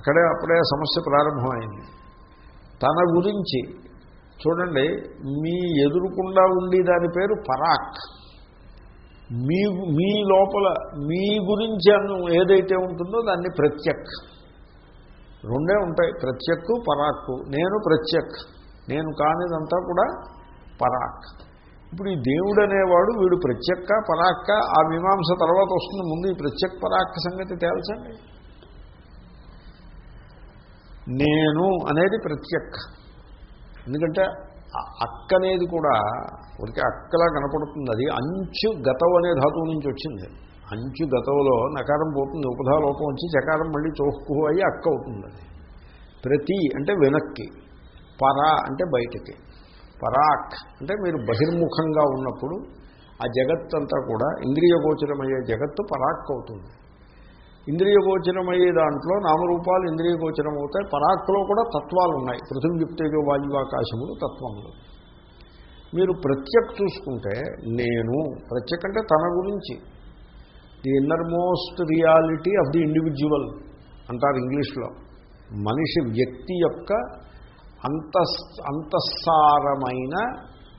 అక్కడే అప్పుడే సమస్య ప్రారంభమైంది. తన గురించి చూడండి మీ ఎదురుకుండా ఉండి దాని పేరు పరాక్. మీ మీ లోపల మీ గురించి అను ఏదైతే ఉంటుందో దాన్ని ప్రత్యక్. రెండే ఉంటాయి ప్రత్యక్కు పరాక్కు. నేను ప్రత్యక్ నేను కానిదంతా కూడా పరాక్. ఇప్పుడు ఈ దేవుడు అనేవాడు వీడు ప్రత్యక్క పరాక్క ఆ మీమాంస తర్వాత వస్తుంది ముందు ఈ ప్రత్యక్ పరాక్క సంగతి తేల్చండి. నేను అనేది ప్రత్యక్ ఎందుకంటే అక్క అనేది కూడా ఉడికే అక్కలా కనపడుతుంది. అది అంచు గతం అనే ధాతువు నుంచి వచ్చింది. అంచు గతంలో నకారం పోతుంది. ఉపధాలోకం వచ్చి చకారం మళ్ళీ చోహ్కు అయ్యి అక్క అవుతుంది అది. ప్రతి అంటే వెనక్కి. పరా అంటే బయటికి. పరాక్ అంటే మీరు బహిర్ముఖంగా ఉన్నప్పుడు ఆ జగత్ అంతా కూడా ఇంద్రియగోచరమయ్యే జగత్తు పరాక్ అవుతుంది. ఇంద్రియగోచరమయ్యే దాంట్లో నామరూపాలు ఇంద్రియగోచరం అవుతాయి పరాక్లో కూడా తత్వాలు ఉన్నాయి పృథివ్యుక్తేజో వాయువాకాశములు తత్వములు. మీరు ప్రత్యక్ చూసుకుంటే నేను ప్రత్యక్ అంటే తన గురించి. The innermost reality of the individual అంటారు ఇంగ్లీష్లో. మనిషి వ్యక్తి యొక్క అంత అంతఃసారమైన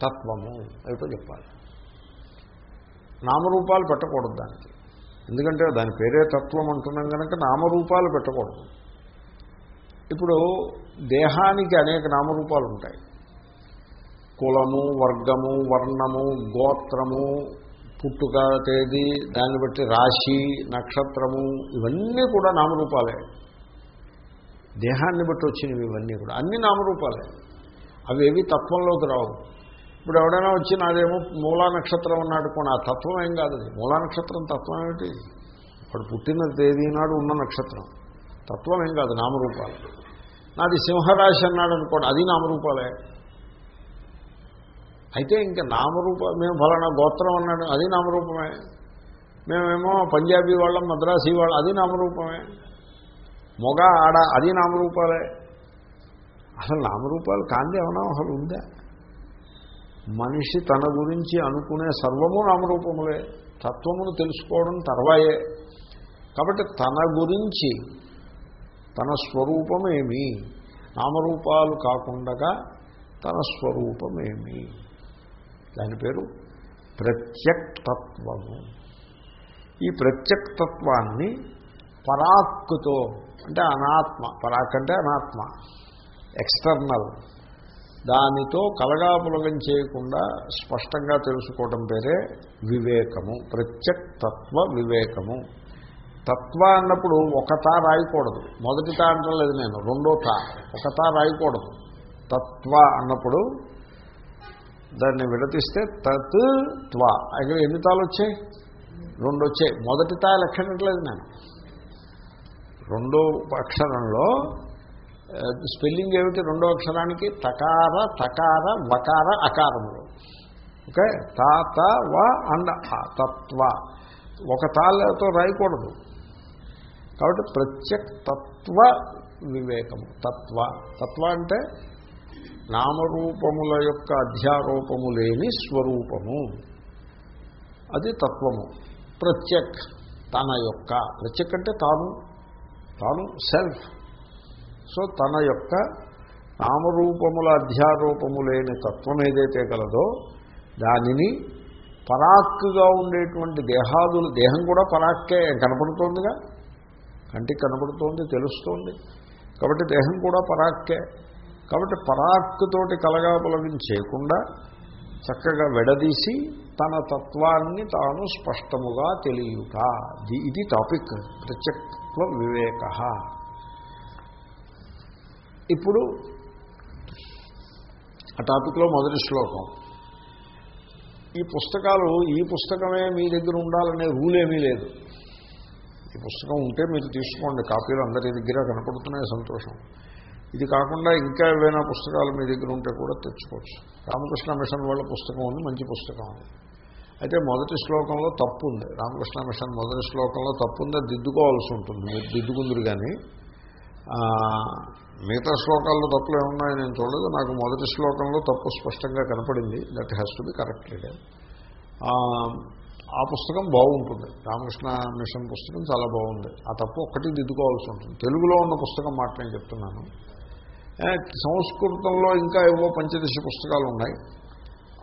తత్వము. ఏమిటో చెప్పాలి. నామరూపాలు పెట్టకూడదు దానికి. ఎందుకంటే దాని పేరే తత్వం అంటున్నాం కనుక నామరూపాలు పెట్టకూడదు. ఇప్పుడు దేహానికి అనేక నామరూపాలు ఉంటాయి కులము వర్గము వర్ణము గోత్రము పుట్టుక తేదీ దాన్ని బట్టి రాశి నక్షత్రము ఇవన్నీ కూడా నామరూపాలే. దేహాన్ని బట్టి వచ్చినవి ఇవన్నీ కూడా. అన్ని నామరూపాలే. అవి ఏవి తత్వంలోకి రావు. ఇప్పుడు ఎవడైనా వచ్చి నాదేమో మూలా నక్షత్రం ఉన్నాడు కూడా ఆ తత్వం ఏం కాదు అది. మూలా నక్షత్రం తత్వం ఏమిటి? ఇప్పుడు పుట్టిన తేదీ నాడు ఉన్న నక్షత్రం. తత్వం ఏం కాదు నామరూపాలు. నాది సింహరాశి అన్నాడు అనుకోండి అది నామరూపాలే. అయితే ఇంకా నామరూప మేము ఫలానా గోత్రం అన్నాడు అది నామరూపమే. మేమేమో పంజాబీ వాళ్ళం మద్రాసీ వాళ్ళం అది నామరూపమే. మొగ ఆడ అది నామరూపాలే. అసలు నామరూపాలు కాంతి ఏమన్నా అసలు ఉందా? మనిషి తన గురించి అనుకునే సర్వము నామరూపములే. తత్వమును తెలుసుకోవడం తర్వాయే. కాబట్టి తన గురించి తన స్వరూపమేమి? నామరూపాలు కాకుండా తన స్వరూపమేమి? దాని పేరు ప్రత్యక్తత్వము. ఈ ప్రత్యక్తత్వాన్ని పరాక్కుతో అంటే అనాత్మ పరాక్ అంటే అనాత్మ ఎక్స్టర్నల్ దానితో కలగాపులగం చేయకుండా స్పష్టంగా తెలుసుకోవడం పేరే వివేకము ప్రత్యక్తత్వ వివేకము. తత్వ అన్నప్పుడు ఒక తా రాయకూడదు. మొదటి తా అంటలేదు నేను రెండో తా. ఒక తా రాయకూడదు. తత్వ అన్నప్పుడు దాన్ని విడతిస్తే తత్ త్వ. ఇక్కడ ఎన్ని తాలు వచ్చాయి? రెండు వచ్చాయి. మొదటి తా లెక్కనట్లేదు నేను. రెండో అక్షరంలో స్పెల్లింగ్ ఏమిటి? రెండో అక్షరానికి తకార తకార వకార అకారములు. ఓకే? తా త వ అండ్ తత్వ. ఒక తాళ్ళతో రాయకూడదు. కాబట్టి ప్రత్యక్ తత్వ వివేకము. తత్వ. తత్వ అంటే నామరూపముల యొక్క అధ్యారూపము లేని స్వరూపము. అది తత్వము. ప్రత్యక్ తన యొక్క. ప్రత్యక్ అంటే తాను. తాను సెల్ఫ్. సో తన యొక్క నామరూపముల అధ్యారూపము లేని తత్వం ఏదైతే కలదో దానిని పరాక్గా ఉండేటువంటి దేహాదులు దేహం కూడా పరాక్కే కనపడుతోందిగా? కంటికి కనపడుతోంది తెలుస్తోంది. కాబట్టి దేహం కూడా పరాక్కే. కాబట్టి పరాక్కుతోటి కలగాపలవిని చేయకుండా చక్కగా విడదీసి తన తత్వాన్ని తాను స్పష్టముగా తెలియట ఇది టాపిక్ ప్రత్యక్వ వివేక ఇప్పుడు ఆ టాపిక్లో మొదటి శ్లోకం. ఈ పుస్తకాలు ఈ పుస్తకమే మీ దగ్గర ఉండాలనే రూల్ ఏమీ లేదు. ఈ పుస్తకం ఉంటే మీరు తీసుకోండి కాపీలు అందరి దగ్గర కనపడుతున్నాయి సంతోషం. ఇది కాకుండా ఇంకా ఏవైనా పుస్తకాలు మీ దగ్గర ఉంటే కూడా తెచ్చుకోవచ్చు. రామకృష్ణ మిషన్ వాళ్ళ పుస్తకం ఉంది మంచి పుస్తకం ఉంది. అయితే మొదటి శ్లోకంలో తప్పు ఉంది. రామకృష్ణ మిషన్ మొదటి శ్లోకంలో తప్పు ఉందా దిద్దుకోవాల్సి ఉంటుంది. మీరు దిద్దుకుందరు కానీ మిగతా శ్లోకాల్లో తప్పులు ఏమున్నాయో నేను చూడలేదు. నాకు మొదటి శ్లోకంలో తప్పు స్పష్టంగా కనపడింది. That has to be corrected ఆ పుస్తకం బాగుంటుంది. రామకృష్ణ మిషన్ పుస్తకం చాలా బాగుంది. ఆ తప్పు ఒక్కటి దిద్దుకోవాల్సి ఉంటుంది. తెలుగులో ఉన్న పుస్తకం మాట నేను చెప్తున్నాను. సంస్కృతంలో ఇంకా ఏవో పంచదశ పుస్తకాలు ఉన్నాయి.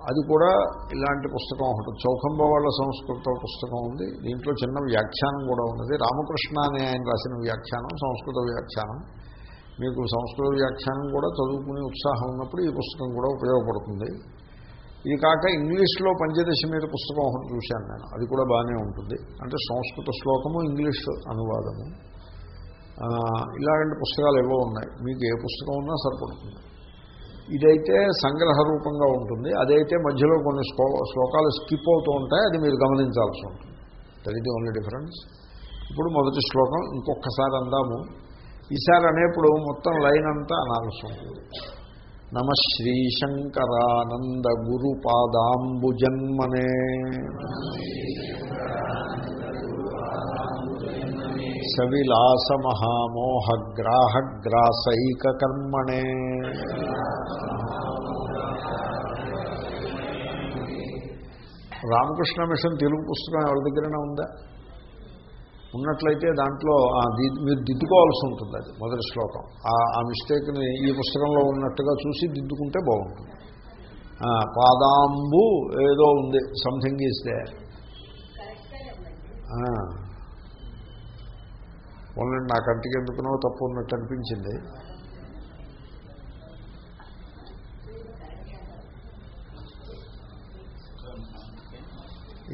అది కూడా ఇలాంటి పుస్తకం ఒకటి. చౌకంబ వాళ్ళ సంస్కృత పుస్తకం ఉంది. దీంట్లో చిన్న వ్యాఖ్యానం కూడా ఉన్నది. రామకృష్ణ అనే ఆయన రాసిన వ్యాఖ్యానం సంస్కృత వ్యాఖ్యానం. మీకు సంస్కృత వ్యాఖ్యానం కూడా చదువుకునే ఉత్సాహం ఉన్నప్పుడు ఈ పుస్తకం కూడా ఉపయోగపడుతుంది. ఇది కాక ఇంగ్లీష్లో పంచదశ మీద పుస్తకం ఒకటి చూశాను నేను. అది కూడా బాగానే ఉంటుంది. అంటే సంస్కృత శ్లోకము ఇంగ్లీష్ అనువాదము. ఇలాంటి పుస్తకాలు ఏవో ఉన్నాయి. మీకు ఏ పుస్తకం ఉన్నా సరిపడుతుంది. ఇదైతే సంగ్రహ రూపంగా ఉంటుంది. అదైతే మధ్యలో కొన్ని శ్లోకాలు స్కిప్ అవుతూ ఉంటాయి. అది మీరు గమనించాల్సి ఉంటుంది. దట్ ఈజ్ ఓన్లీ డిఫరెన్స్ ఇప్పుడు మొదటి శ్లోకం ఇంకొకసారి అందాము. ఈసారి అనేప్పుడు మొత్తం లైన్ అంతా అనాల్సి. నమ నమ శ్రీశంకరానంద గురు పాదాంబుజన్మనే. సవిలాస మహామోహగ్రాహగ్రాసైక కర్మణే. రామకృష్ణ మిషన్ తెలుగు పుస్తకం ఎవరి దగ్గరైనా ఉందా? ఉన్నట్లయితే దాంట్లో మీరు దిద్దుకోవాల్సి ఉంటుంది అది మొదటి శ్లోకం. ఆ- మిస్టేక్ని ఈ పుస్తకంలో ఉన్నట్టుగా చూసి దిద్దుకుంటే బాగుంటుంది. పాదాంబు ఏదో ఉంది సంథింగ్ ఇస్తే దే ఓన్లీ నా కంటికి ఎందుకునో తప్పు ఉన్నట్టు అనిపించింది.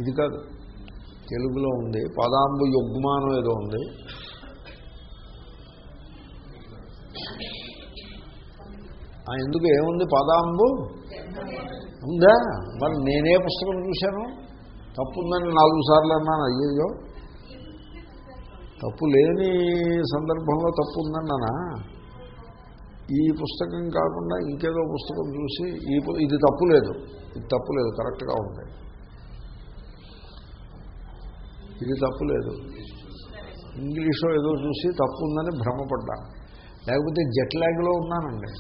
ఇది కాదు. తెలుగులో ఉంది. పదాంబు యుగ్మానం ఏదో ఉంది. ఎందుకు ఏముంది పదాంబు? ఉందా? మరి నేనే పుస్తకం చూశాను. తప్పుందని నాలుగు సార్లు అన్నాను అయ్యయ్యో. తప్పు లేని సందర్భంలో తప్పు ఉందన్నానా ఈ పుస్తకం కాకుండా ఇంకేదో పుస్తకం చూసి ఈ ఇది తప్పు లేదు. ఇది తప్పు లేదు కరెక్ట్గా ఉంది. ఇది తప్పు లేదు. ఇంగ్లీషో ఏదో చూసి తప్పు ఉందని భ్రమపడ్డాను లేకపోతే జెట్ ల్యాగ్లో ఉన్నానండి.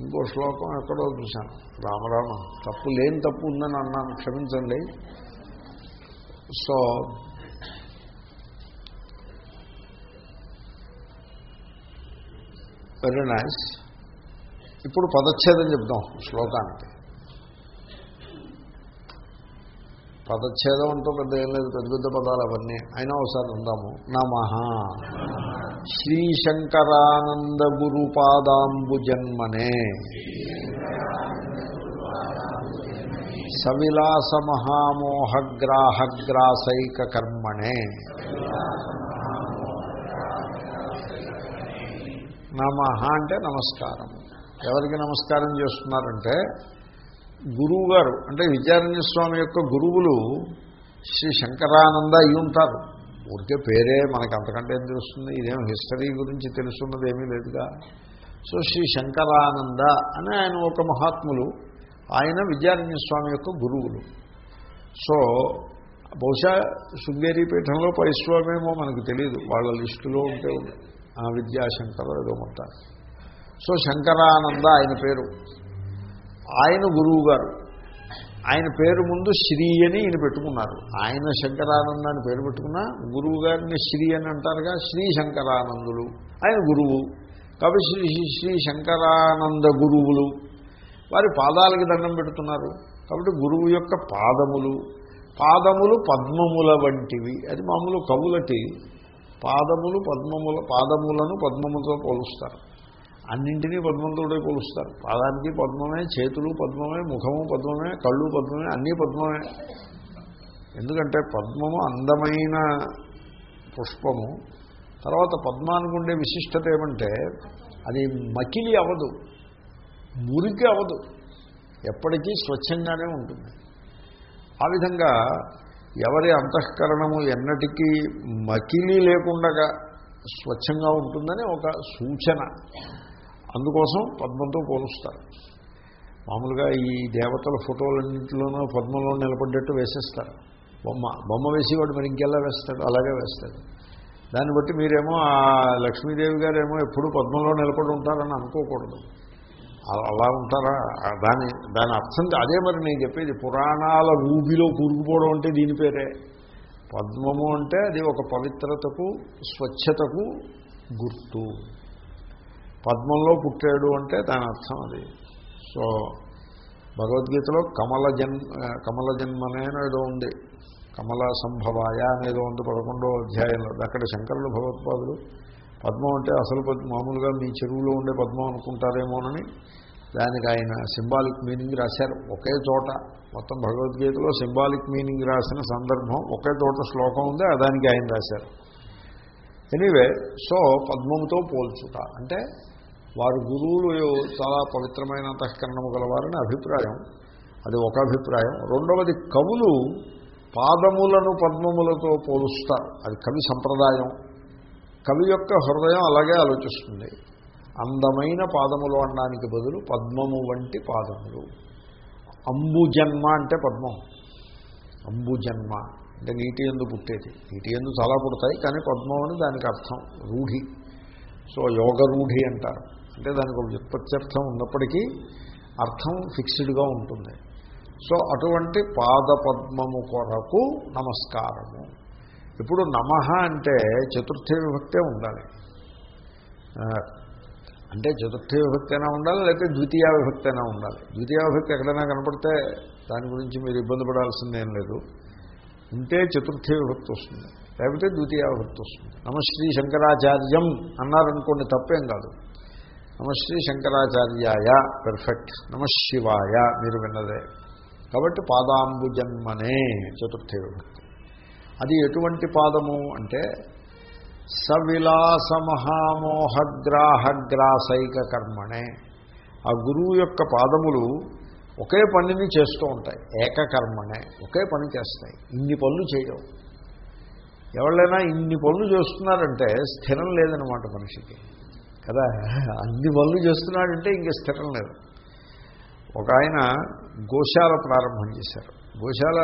ఇంకో శ్లోకం ఎక్కడో చూశాను. రామరామ. తప్పు లేని తప్పు ఉందని అన్నాను. క్షమించండి. సో వెరీ నైస్ ఇప్పుడు పదచ్ఛేదం చెప్దాం శ్లోకానికి. పదచ్ఛేదం అంటూ పెద్ద ఏం లేదు పెద్ద పెద్ద పదాలు అవన్నీ. అయినా ఒకసారి ఉందాము నమ. శ్రీశంకరానంద గురు పాదాంబు జన్మనే సవిలాస మహామోహగ్రాహగ్రాసైక కర్మణే నమ అంటే నమస్కారం. ఎవరికి నమస్కారం చేస్తున్నారంటే గురువు గారు అంటే విద్యారణ్య స్వామి యొక్క గురువులు శ్రీ శంకరానంద అయి ఉంటారు. ఊరికే పేరే మనకు అంతకంటే ఏం తెలుస్తుంది? ఇదేం హిస్టరీ గురించి తెలుసున్నది ఏమీ లేదుగా. సో శ్రీ శంకరానంద అని ఆయన ఒక మహాత్ములు ఆయన విద్యారణ్య స్వామి యొక్క గురువులు. సో బహుశా శృంగేరి పీఠంలో పరిశ్రమేమో మనకు తెలియదు వాళ్ళ లిస్టులో ఉంటే విద్యాశంకర్ ఆ ఏదో మొత్తాన్ని సో శంకరానంద ఆయన పేరు. ఆయన గురువు గారు ఆయన పేరు ముందు శ్రీ అని ఈయన పెట్టుకున్నారు. ఆయన శంకరానంద అని పేరు పెట్టుకున్నా గురువు గారిని శ్రీ అని అంటారుగా శ్రీ శంకరానందులు. ఆయన గురువు. కాబట్టి శ్రీ శ్రీ శంకరానంద గురువులు. వారి పాదాలకి దండం పెడుతున్నారు. కాబట్టి గురువు యొక్క పాదములు. పాదములు పద్మముల వంటివి. అది మామూలు కవులకి పాదములు పద్మముల పాదములను పద్మములతో పోలుస్తారు. అన్నింటినీ పద్మంతోడే కొలుస్తారు. పాదానికి పద్మమే చేతులు పద్మమే ముఖము పద్మమే కళ్ళు పద్మమే అన్నీ పద్మమే. ఎందుకంటే పద్మము అందమైన పుష్పము. తర్వాత పద్మానికి ఉండే విశిష్టత ఏమంటే అది మకిలి అవదు మురికి అవదు ఎప్పటికీ స్వచ్ఛంగానే ఉంటుంది. ఆ విధంగా ఎవరి అంతఃకరణము ఎన్నటికీ మకిలి లేకుండా స్వచ్ఛంగా ఉంటుందని ఒక సూచన. అందుకోసం పద్మంతో పోలుస్తారు. మామూలుగా ఈ దేవతల ఫోటోలన్నింటిలోనూ పద్మంలో నిలబడ్డట్టు వేసేస్తారు. బొమ్మ బొమ్మ వేసేవాడు మరి ఇంకెలా వేస్తాడు? అలాగే వేస్తాడు. దాన్ని బట్టి మీరేమో ఆ లక్ష్మీదేవి గారేమో ఎప్పుడు పద్మంలో నిలబడి ఉంటారని అనుకోకూడదు. అలా- అలా ఉంటారా? దాని దాని అర్థం అదే మరి నేను చెప్పేది పురాణాల రూబిలో కూరుకుపోవడం అంటే దీని పేరే. పద్మము అంటే అది ఒక పవిత్రతకు స్వచ్ఛతకు గుర్తు. పద్మంలో పుట్టాడు అంటే దాని అర్థం అది. సో భగవద్గీతలో కమల జన్మ కమల జన్మనే ఏదో ఉంది. కమల సంభవాయ అనేదో ఉంది పదకొండో అధ్యాయంలో. అక్కడ శంకరులు భగవత్పాదులు పద్మం అంటే అసలు పద్మ మామూలుగా మీ చెరువులో ఉండే పద్మం అనుకుంటారేమోనని దానికి ఆయన సింబాలిక్ మీనింగ్ రాశారు. ఒకే చోట మొత్తం భగవద్గీతలో సింబాలిక్ మీనింగ్ రాసిన సందర్భం ఒకే చోట శ్లోకం ఉంది ఆ దానికి ఆయన రాశారు. ఎనీవే సో పద్మముతో పోల్చుట అంటే వారు గురువులు చాలా పవిత్రమైన అంతఃకరణము గలవారని అభిప్రాయం. అది ఒక అభిప్రాయం. రెండవది కవులు పాదములను పద్మములతో పోలుస్తారు. అది కవి సంప్రదాయం. కవి యొక్క హృదయం అలాగే ఆలోచిస్తుంది. అందమైన పాదములు అనడానికి బదులు పద్మము వంటి పాదములు. అంబుజన్మ అంటే పద్మం. అంబుజన్మ అంటే నీటి ఎందు పుట్టేది. నీటి ఎందు చాలా పుడతాయి కానీ పద్మం అని దానికి అర్థం రూఢి. సో యోగ రూఢి అంటారు. అంటే దానికి ఒక వ్యుత్పత్ర్థం ఉన్నప్పటికీ అర్థం ఫిక్స్డ్గా ఉంటుంది. సో అటువంటి పాదపద్మము కొరకు నమస్కారము. ఇప్పుడు నమః అంటే చతుర్థి విభక్తే ఉండాలి. అంటే చతుర్థి విభక్తి అయినా ఉండాలి లేకపోతే ద్వితీయ విభక్తి అయినా ఉండాలి. ద్వితీయ విభక్తి ఎక్కడైనా కనపడితే దాని గురించి మీరు ఇబ్బంది పడాల్సిందేం లేదు. ఉంటే చతుర్థి విభక్తి వస్తుంది. లేకపోతే ద్వితీయ విభక్తి వస్తుంది. నమశ్రీ శంకరాచార్యం అన్నారనుకోండి తప్పేం కాదు. నమశ్రీ శంకరాచార్యాయ పెర్ఫెక్ట్ నమశివాయ మీరు విన్నదే. కాబట్టి పాదాంబు జన్మనే చతుర్థి విభక్తి అది ఎటువంటి పాదము అంటే సవిలాస మహామోహగ్రాహగ్రాసైక కర్మణే ఆ గురువు యొక్క పాదములు ఒకే పనిని చేస్తూ ఉంటాయి. ఏకకర్మనే ఒకే పని చేస్తాయి. ఇన్ని పనులు చేయవు. ఎవళ్ళైనా ఇన్ని పనులు చేస్తున్నారంటే స్థిరం లేదనమాట మనిషికి. కదా? అన్ని పనులు చేస్తున్నాడంటే ఇంక స్థిరం లేదు. ఒక ఆయన గోశాల ప్రారంభం చేశారు. గోశాల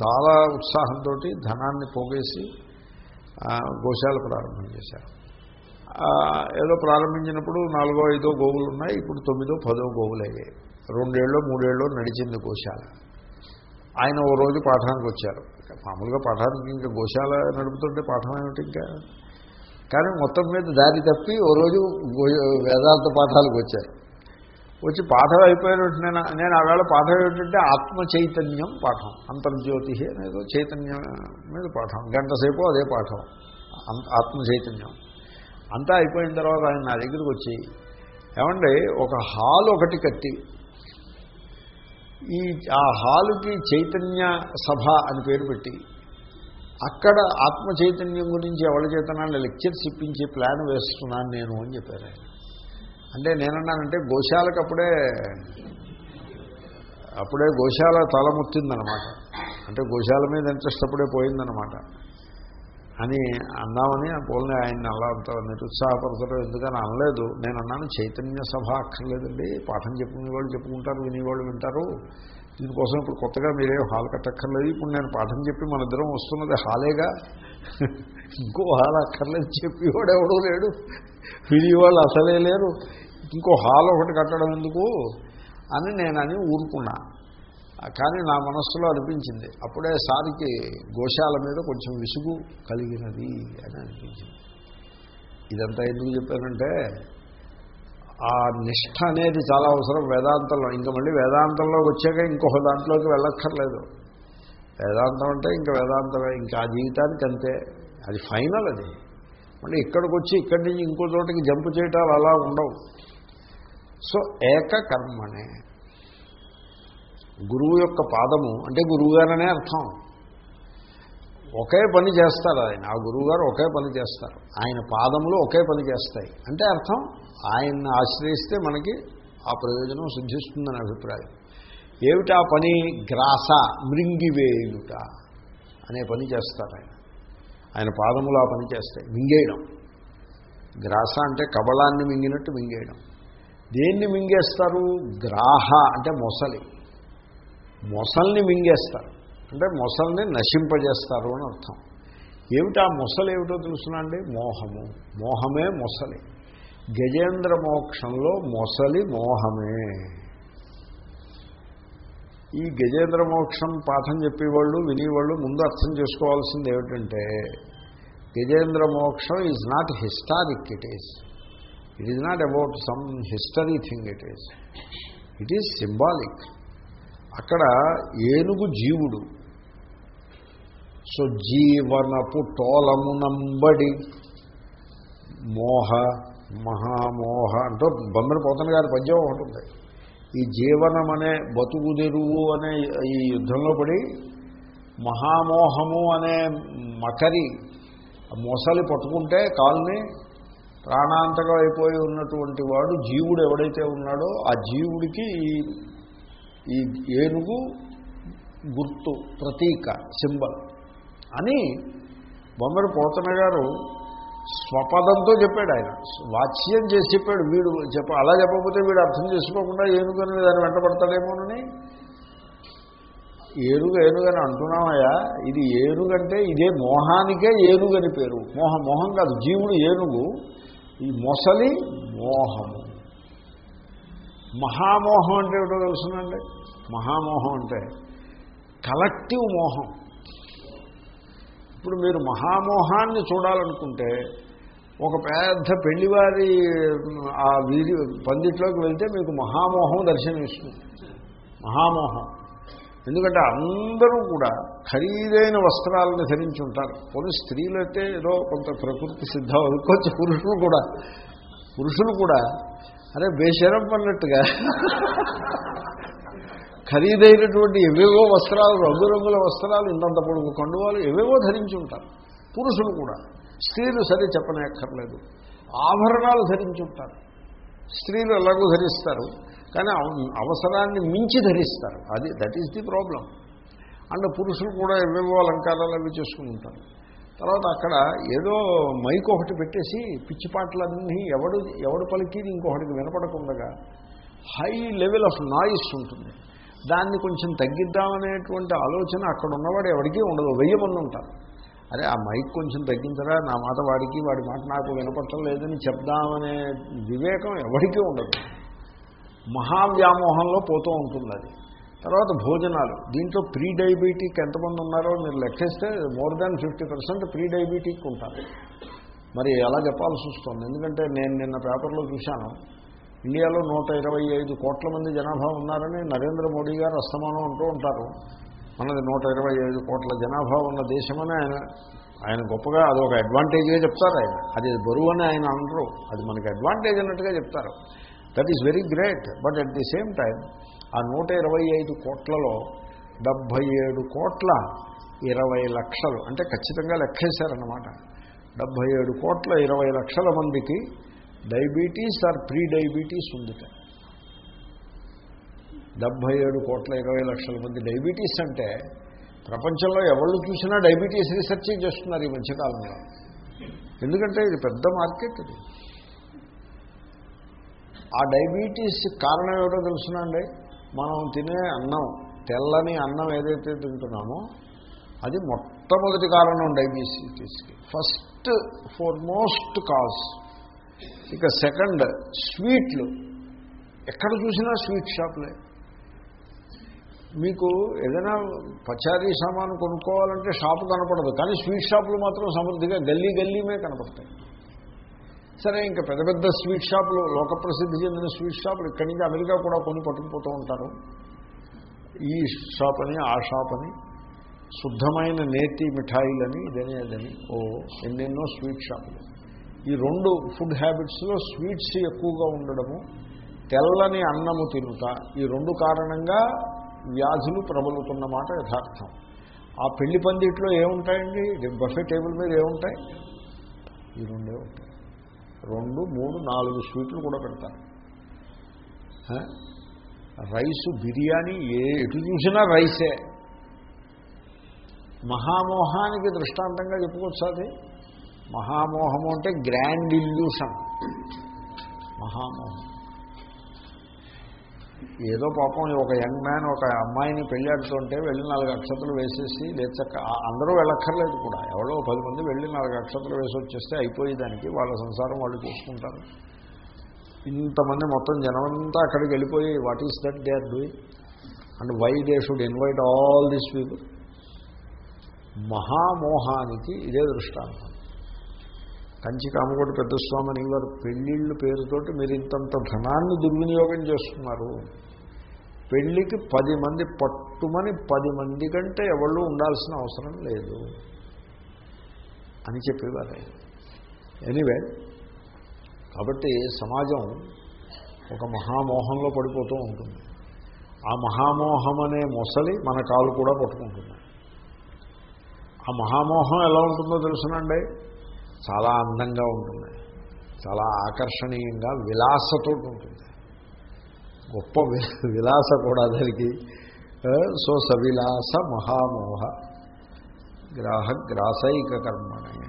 చాలా ఉత్సాహంతో ధనాన్ని పోగేసి గోశాల ప్రారంభం చేశారు. ఏదో ప్రారంభించినప్పుడు నాలుగో ఐదో గోవులు ఉన్నాయి ఇప్పుడు తొమ్మిదో పదో గోవులు అయ్యాయి. రెండేళ్ళు మూడేళ్ళు నడిచింది గోశాల. ఆయన ఓ రోజు పాఠానికి వచ్చారు. మామూలుగా పాఠానికి ఇంకా గోశాల నడుపుతుంటే పాఠం ఏమిటి ఇంకా? కానీ మొత్తం మీద దారి తప్పి ఓ రోజు వేదాంత పాఠాలకు వచ్చారు. వచ్చి పాఠం అయిపోయిన నేను నేను ఆవేళ పాఠం ఏమిటంటే ఆత్మ చైతన్యం పాఠం అంతర్జ్యోతి అనేది చైతన్యం మీద పాఠం గంట సేపు అదే పాఠం ఆత్మ చైతన్యం అంతా అయిపోయిన తర్వాత ఆయన నా దగ్గరికి వచ్చి ఏమండి ఒక హాల్ ఒకటి కట్టి ఈ ఆ హాలుకి చైతన్య సభ అని పేరు పెట్టి అక్కడ ఆత్మ చైతన్యం గురించి ఎవరి చేతనాన్ని లెక్చర్స్ ఇప్పించి ప్లాన్ వేస్తున్నాను నేను అని చెప్పారు ఆయన. అంటే నేనన్నానంటే గోశాలకు అప్పుడే అప్పుడే గోశాల తలముత్తిందనమాట అంటే గోశాల మీద ఇంట్రెస్ట్ అప్పుడే పోయిందనమాట. అని అన్నామని పోలే ఆయన అలా అంత నిరుత్సాహపరచడం ఎందుకని అనలేదు. నేను అన్నాను చైతన్య సభ అక్కర్లేదండి. పాఠం చెప్పుకునే వాళ్ళు చెప్పుకుంటారు వినేవాళ్ళు వింటారు. దీనికోసం ఇప్పుడు కొత్తగా మీరేం హాల్ కట్టక్కర్లేదు. ఇప్పుడు నేను పాఠం చెప్పి మన ఇద్దరం వస్తున్నది హాలేగా? ఇంకో హాల్ అక్కర్లేదు చెప్పేవాడు ఎవడూ లేడు. వినేవాళ్ళు అసలే లేరు. ఇంకో హాల్ ఒకటి కట్టడం ఎందుకు? అని నేను అని ఊరుకున్నా. కానీ నా మనస్సులో అనిపించింది. అప్పుడే సారికి గోశాల మీద కొంచెం విసుగు కలిగినది అని అనిపించింది. ఇదంతా ఎందుకు చెప్పానంటే ఆ నిష్ఠ అనేది చాలా అవసరం వేదాంతంలో. ఇంకా మళ్ళీ వేదాంతంలోకి వచ్చాక ఇంకొక దాంట్లోకి వెళ్ళక్కర్లేదు. వేదాంతం అంటే ఇంకా వేదాంతమే. ఇంకా ఆ జీవితానికి అంతే. అది ఫైనల్ అది. మళ్ళీ ఇక్కడికి వచ్చి ఇక్కడి నుంచి ఇంకో చోటకి జంప్ చేయటాలు అలా ఉండవు. సో ఏకకర్మనే గురువు యొక్క పాదము అంటే గురువుగారనే అర్థం. ఒకే పని చేస్తారు ఆయన. ఆ గురువుగారు ఒకే పని చేస్తారు. ఆయన పాదములు ఒకే పని చేస్తాయి. అంటే అర్థం? ఆయన్ని ఆశ్రయిస్తే మనకి ఆ ప్రయోజనం సిద్ధిస్తుందని అభిప్రాయం. ఏమిటా పని? గ్రాస మృంగివేయుట అనే పని చేస్తారు ఆయన. ఆయన పాదములు ఆ పని చేస్తాయి. మింగేయడం. గ్రాస అంటే కబలాన్ని మింగినట్టు మింగేయడం. దేన్ని మింగేస్తారు? గ్రాహ అంటే మొసలి. మొసల్ని మింగేస్తారు. అంటే మొసల్ని నశింపజేస్తారు అని అర్థం. ఏమిటి ఆ మొసలు ఏమిటో తెలుసునండి మోహము. మోహమే మొసలి. గజేంద్ర మోక్షంలో మొసలి మోహమే. ఈ గజేంద్ర మోక్షం పాఠం చెప్పేవాళ్ళు వినేవాళ్ళు ముందు అర్థం చేసుకోవాల్సింది ఏమిటంటే Gajendra Moksham is not historic it is it is not about some history thing it is it is symbolic అక్కడ ఏనుగు జీవుడు సో జీవనపు టోలమునంబడి మోహ మహామోహ అంటూ బొమ్మల పోతన గారి పద్యం ఒకటి ఉంది. ఈ జీవనం అనే బతుకు అనే ఈ యుద్ధంలో పడి మహామోహము అనే మకరి మొసలి పట్టుకుంటే కాల్ని ప్రాణాంతకం అయిపోయి ఉన్నటువంటి వాడు జీవుడు ఎవడైతే ఉన్నాడో ఆ జీవుడికి ఈ ఈ ఏనుగు గుర్తు ప్రతీక సింబల్. అని బొమ్మడి పోతన గారు స్వపదంతో చెప్పాడు ఆయన. వాచ్యం చేసి చెప్పాడు. వీడు చెప్ప అలా చెప్పకపోతే వీడు అర్థం చేసుకోకుండా ఏనుగని దాన్ని వెంటబడతాడేమోనని ఏనుగు ఏనుగని అంటున్నామయ్యా ఇది ఏనుగంటే ఇదే మోహానికే ఏనుగని పేరు. మోహ మోహం కాదు జీవుడు ఏనుగు. ఈ మొసలి మోహము. మహామోహం అంటే ఏమిటో తెలుసునండి మహామోహం అంటే కలెక్టివ్ మోహం. ఇప్పుడు మీరు మహామోహాన్ని చూడాలనుకుంటే ఒక పెద్ద పెళ్ళివారి ఆ వీధి పందిట్లోకి వెళ్తే మీకు మహామోహం దర్శనమిస్తుంది. మహామోహం. ఎందుకంటే అందరూ కూడా ఖరీదైన వస్త్రాలను ధరించి ఉంటారు. కొన్ని స్త్రీలైతే ఏదో కొంత ప్రకృతి సిద్ధం అనుకోవచ్చు పురుషులు కూడా. పురుషులు కూడా అరే బేషరం అన్నట్టుగా. ఖరీదైనటువంటి ఎవేవో వస్త్రాలు రంగురంగుల వస్త్రాలు ఇంతంత పొడుగు కండువాలు ఎవేవో ధరించి ఉంటారు. పురుషులు కూడా. స్త్రీలు సరే చెప్పనక్కర్లేదు. ఆభరణాలు ధరించి ఉంటారు. స్త్రీలు ఎలాగో ధరిస్తారు. కానీ అవసరాన్ని మించి ధరిస్తారు. అది that is the problem and పురుషులు కూడా ఎవేవో అలంకారాలు అవి చేసుకుని ఉంటారు. తర్వాత అక్కడ ఏదో మైక్ ఒకటి పెట్టేసి పిచ్చిపాట్లన్నీ ఎవడు ఎవడు పలికి ఇంకొకటికి వినపడకుండా హై లెవెల్ ఆఫ్ నాయిస్ ఉంటుంది. దాన్ని కొంచెం తగ్గిద్దామనేటువంటి ఆలోచన అక్కడ ఉన్నవాడు ఎవరికీ ఉండదు. వెయ్యి మంది ఉంటారు. అరే ఆ మైక్ కొంచెం తగ్గించరా? నా మాట వాడికి వాడి మాట నాకు వినపడటం లేదని చెప్దామనే వివేకం ఎవరికీ ఉండదు. మహావ్యామోహంలో పోతూ ఉంటుంది అది. తర్వాత భోజనాలు. దీంట్లో ప్రీ డయాబెటిక్ ఎంతమంది ఉన్నారో మీరు లెక్కేస్తే more than fifty percent pre diabetic ఉంటారు. మరి ఎలా చెప్పాల్సి వస్తుంది. ఎందుకంటే నేను నిన్న పేపర్లో చూశాను. ఇండియాలో నూట ఇరవై ఐదు కోట్ల మంది జనాభా ఉన్నారని నరేంద్ర మోడీ గారు అస్తమానం అంటూ ఉంటారు. మనది నూట ఇరవై ఐదు కోట్ల జనాభా ఉన్న దేశమని ఆయన ఆయన గొప్పగా అది ఒక అడ్వాంటేజ్గా చెప్తారు ఆయన. అది బరువు అని ఆయన అనరు. అది మనకి అడ్వాంటేజ్ అన్నట్టుగా చెప్తారు. That is very great but at the same time ఆ నూట ఇరవై ఐదు కోట్లలో డెబ్భై ఏడు కోట్ల ఇరవై లక్షలు అంటే ఖచ్చితంగా లెక్కేశారన్నమాట. డెబ్భై ఏడు కోట్ల ఇరవై లక్షల మందికి డయాబెటీస్ ఆర్ ప్రీ డయాబెటీస్ ఉందిట. డెబ్భై ఏడు కోట్ల ఇరవై లక్షల మంది డయాబెటీస్ అంటే ప్రపంచంలో ఎవళ్ళు చూసినా డయాబెటీస్ రీసెర్చ్ చేస్తున్నారు ఈ మధ్యకాలంలో. ఎందుకంటే ఇది పెద్ద మార్కెట్ ఇది ఆ డయాబెటీస్ కారణం ఏమిటో తెలుసునండి మనం తినే అన్నం తెల్లని అన్నం ఏదైతే తింటున్నామో అది మొట్టమొదటి కారణం డయాబెటీస్కి ఫస్ట్ ఫోర్మోస్ట్ కాజ్. ఇక సెకండ్ స్వీట్లు. ఎక్కడ చూసినా స్వీట్ షాప్లే. మీకు ఏదైనా పచారీ సామాను కొనుక్కోవాలంటే షాపు కనపడదు కానీ స్వీట్ షాపులు మాత్రం సమృద్ధిగా గల్లీ గల్లీమే కనపడతాయి. సరే ఇంకా పెద్ద పెద్ద స్వీట్ షాపులు లోక ప్రసిద్ధి చెందిన స్వీట్ షాపులు ఇక్కడి నుంచి అమెరికా కూడా కొని పట్టుకుపోతూ ఉంటారు. ఈ షాప్ అని ఆ షాప్ అని శుద్ధమైన నేతి మిఠాయిలని ఇదని అదని ఓ ఎన్నెన్నో స్వీట్ షాపులు. ఈ రెండు ఫుడ్ హ్యాబిట్స్లో స్వీట్స్ ఎక్కువగా ఉండడము తెల్లని అన్నము తినుట ఈ రెండు కారణంగా వ్యాధులు ప్రబలుతున్న మాట యథార్థం. ఆ పెళ్ళి పందిట్లో ఏముంటాయండి? బఫే టేబుల్ మీద ఏముంటాయి? ఈ రెండే ఉంటాయి. రెండు మూడు నాలుగు స్వీట్లు కూడా పెడతారు. రైసు బిర్యానీ ఏ ఎటు చూసినా రైసే. మహామోహానికి దృష్టాంతంగా చెప్పుకోవచ్చు అది. మహామోహము అంటే గ్రాండ్ ఇల్యూషన్. మహామోహం. ఏదో పాపం ఒక యంగ్ మ్యాన్ ఒక అమ్మాయిని పెళ్ళాడుతుంటే వెళ్ళి నాలుగు అక్షతలు వేసేసి లేచక్క అందరూ వెళ్ళక్కర్లేదు కూడా. ఎవరో పది మంది వెళ్ళి నాలుగు అక్షతలు వేసి వచ్చేస్తే అయిపోయేదానికి వాళ్ళ సంసారం వాళ్ళు చూసుకుంటారు. ఇంతమంది మొత్తం జనమంతా అక్కడికి వెళ్ళిపోయి what is that they are doing and why they should invite all this people మహామోహానికి ఇదే దృష్టాంతం. కంచి కామకోటి పెద్దస్వామి వారు పెళ్ళిళ్ళు పేరుతోటి మీరు ఇంతంత ధనాన్ని దుర్వినియోగం చేస్తున్నారు. పెళ్ళికి పది మంది పట్టుమని పది మంది కంటే ఎవళ్ళు ఉండాల్సిన అవసరం లేదు అని చెప్పేవారు. ఎనీవే కాబట్టి సమాజం ఒక మహామోహంలో పడిపోతూ ఉంటుంది. ఆ మహామోహం అనే మొసలి మన కాలు కూడా పట్టుకుంటుంది. ఆ మహామోహం ఎలా ఉంటుందో తెలుసునండి? చాలా అందంగా ఉంటుంది చాలా ఆకర్షణీయంగా విలాసతో ఉంటుంది. గొప్ప విలాస కూడా దానికి. సో సవిలాస మహామోహ. గ్రాహ గ్రాసైక కర్మనే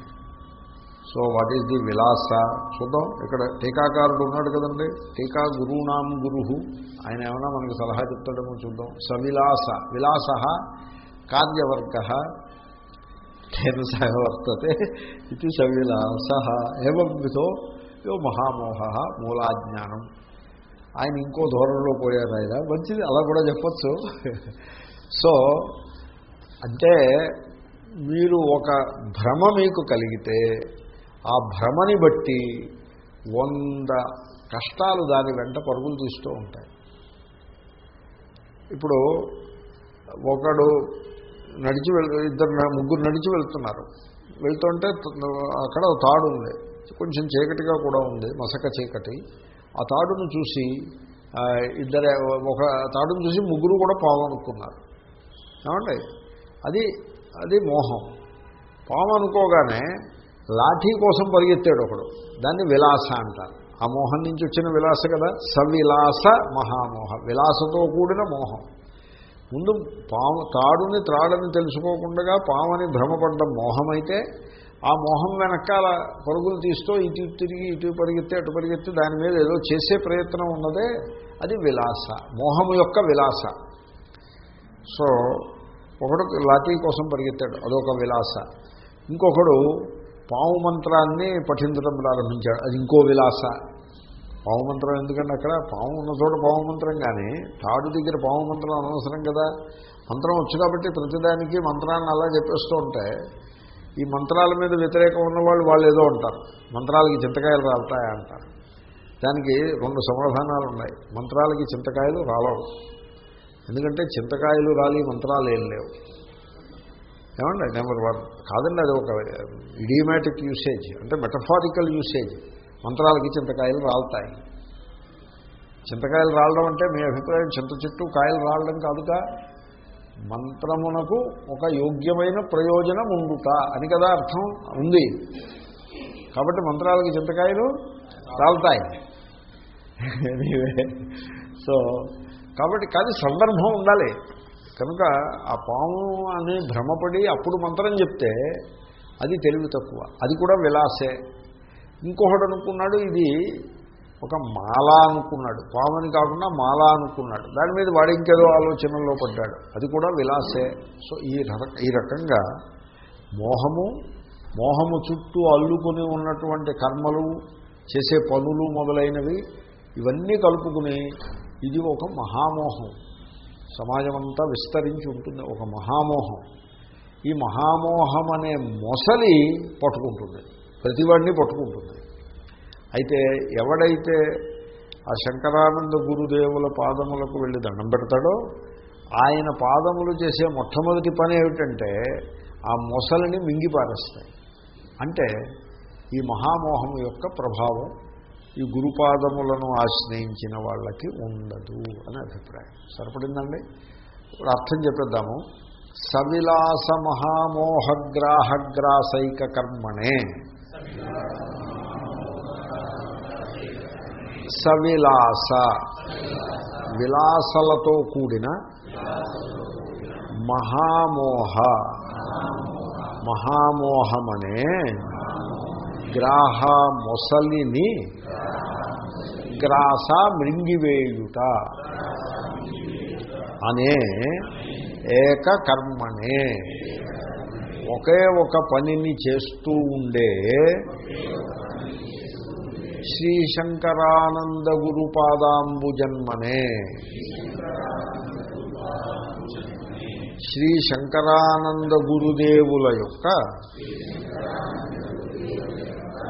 సో వాట్ ఈజ్ ది విలాస? చూద్దాం. ఇక్కడ టీకాకారుడు ఉన్నాడు కదండి. టీకా గురునాం గురు ఆయన ఏమైనా మనకి సలహా చెప్తాడేమో చూద్దాం. సవిలాస. విలాస. కార్యవర్గ. తేన సహ వర్తతే ఇది సవిలాస ఏవం విధో యో మహామోహ మూలాజ్ఞానం. ఆయన ఇంకో ధోరణిలో పోయారు ఆయన. మంచిది అలా కూడా చెప్పచ్చు. సో అంటే మీరు ఒక భ్రమ మీకు కలిగితే ఆ భ్రమని బట్టి వంద కష్టాలు దాని వెంట పరుగులు తీస్తూ ఉంటాయి. ఇప్పుడు ఒకడు నడిచి వెళ్ ఇద్దరు ముగ్గురు నడిచి వెళ్తున్నారు. వెళ్తుంటే అక్కడ తాడు ఉంది. కొంచెం చీకటిగా కూడా ఉంది మసక చీకటి. ఆ తాడును చూసి ఇద్దరు ఒక తాడును చూసి ముగ్గురు కూడా పాము అనుకున్నారు ఏమండి? అది అది మోహం. పాము అనుకోగానే లాఠీ కోసం పరిగెత్తాడు ఒకడు. దాన్ని విలాస అంటారు. ఆ మోహం నుంచి వచ్చిన విలాస కదా? సవిలాస మహామోహ. విలాసతో కూడిన మోహం. ముందు పాము తాడుని త్రాడని తెలుసుకోకుండా పామని భ్రమపడ్డ మోహమైతే ఆ మోహం వెనకాల పరుగులు తీస్తూ ఇటు తిరిగి ఇటు పరిగెత్తి అటు పరిగెత్తి దాని మీద ఏదో చేసే ప్రయత్నం ఉన్నదే అది విలాస మోహము యొక్క విలాస. సో ఒకడు లాఠీ కోసం పరిగెత్తాడు అదొక విలాస. ఇంకొకడు పాము మంత్రాన్ని పఠించడం ప్రారంభించాడు అది ఇంకో విలాస. పాము మంత్రం ఎందుకంటే అక్కడ పాము ఉన్న చోట పాము మంత్రం కానీ తాడు దగ్గర పాము మంత్రం అనవసరం కదా. మంత్రం వచ్చు కాబట్టి ప్రతిదానికి మంత్రాన్ని అలా చెప్పేస్తూ ఉంటే ఈ మంత్రాల మీద వ్యతిరేకం ఉన్నవాళ్ళు వాళ్ళు ఏదో ఉంటారు. మంత్రాలకి చింతకాయలు రాలుతాయా అంటారు. దానికి రెండు సమాధానాలు ఉన్నాయి. మంత్రాలకి చింతకాయలు రాలవు. ఎందుకంటే చింతకాయలు రాలి మంత్రాలు ఏం లేవు. ఏమండి? Number one. కాదండి అది ఒక ఇడియమాటిక్ యూసేజ్ అంటే మెటఫారికల్ యూసేజ్ మంత్రాలకి చింతకాయలు రాలుతాయి. చింతకాయలు రాలడం అంటే మీ అభిప్రాయం చింత చెట్టు కాయలు రాలడం కాదుగా. మంత్రమునకు ఒక యోగ్యమైన ప్రయోజనం ఉండుట అని కదా అర్థం ఉంది. కాబట్టి మంత్రాలకి చింతకాయలు రాలుతాయి. సో కాబట్టి కానీ సందర్భం ఉండాలి. కనుక ఆ పాము అని భ్రమపడి అప్పుడు మంత్రం చెప్తే అది తెలివి తక్కువ. అది కూడా విలాసే. ఇంకొకడు అనుకున్నాడు ఇది ఒక మాల అనుకున్నాడు. పాముని కాకుండా మాల అనుకున్నాడు. దాని మీద వాడి ఇంకేదో ఆలోచనలో పడ్డాడు. అది కూడా విలాసే. సో ఈ ఈ రకంగా మోహము మోహము చుట్టూ అల్లుకొని ఉన్నటువంటి కర్మలు చేసే పనులు మొదలైనవి ఇవన్నీ కలుపుకుని ఇది ఒక మహామోహం. సమాజం అంతా విస్తరించి ఉంటుంది. ఒక మహామోహం. ఈ మహామోహం అనే మొసలి పట్టుకుంటుంది. ప్రతివాడిని పట్టుకుంటుంది. అయితే ఎవడైతే ఆ శంకరానంద గురుదేవుల పాదములకు వెళ్ళి దండం పెడతాడో ఆయన పాదములు చేసే మొట్టమొదటి పని ఏమిటంటే ఆ మొసలిని మింగిపారేస్తాయి అంటే ఈ మహామోహం యొక్క ప్రభావం ఈ గురుపాదములను ఆశ్రయించిన వాళ్ళకి ఉండదు అని అభిప్రాయం. సరిపడిందండి? ఇప్పుడు అర్థం చెప్పేద్దాము. సవిలాస మహామోహగ్రాహగ్రాసైక కర్మణే సవిలాస. విలాసలతో కూడిన మహామోహ. మహామోహమనే గ్రాహ మొసలిని గ్రాస మృంగివేయుట అనే ఏక కర్మనే ఒకే ఒక పనిని చేస్తూ ఉండే శ్రీ శంకరానంద గురుపాదాంబు జన్మనే శ్రీ శంకరానంద గురుదేవుల యొక్క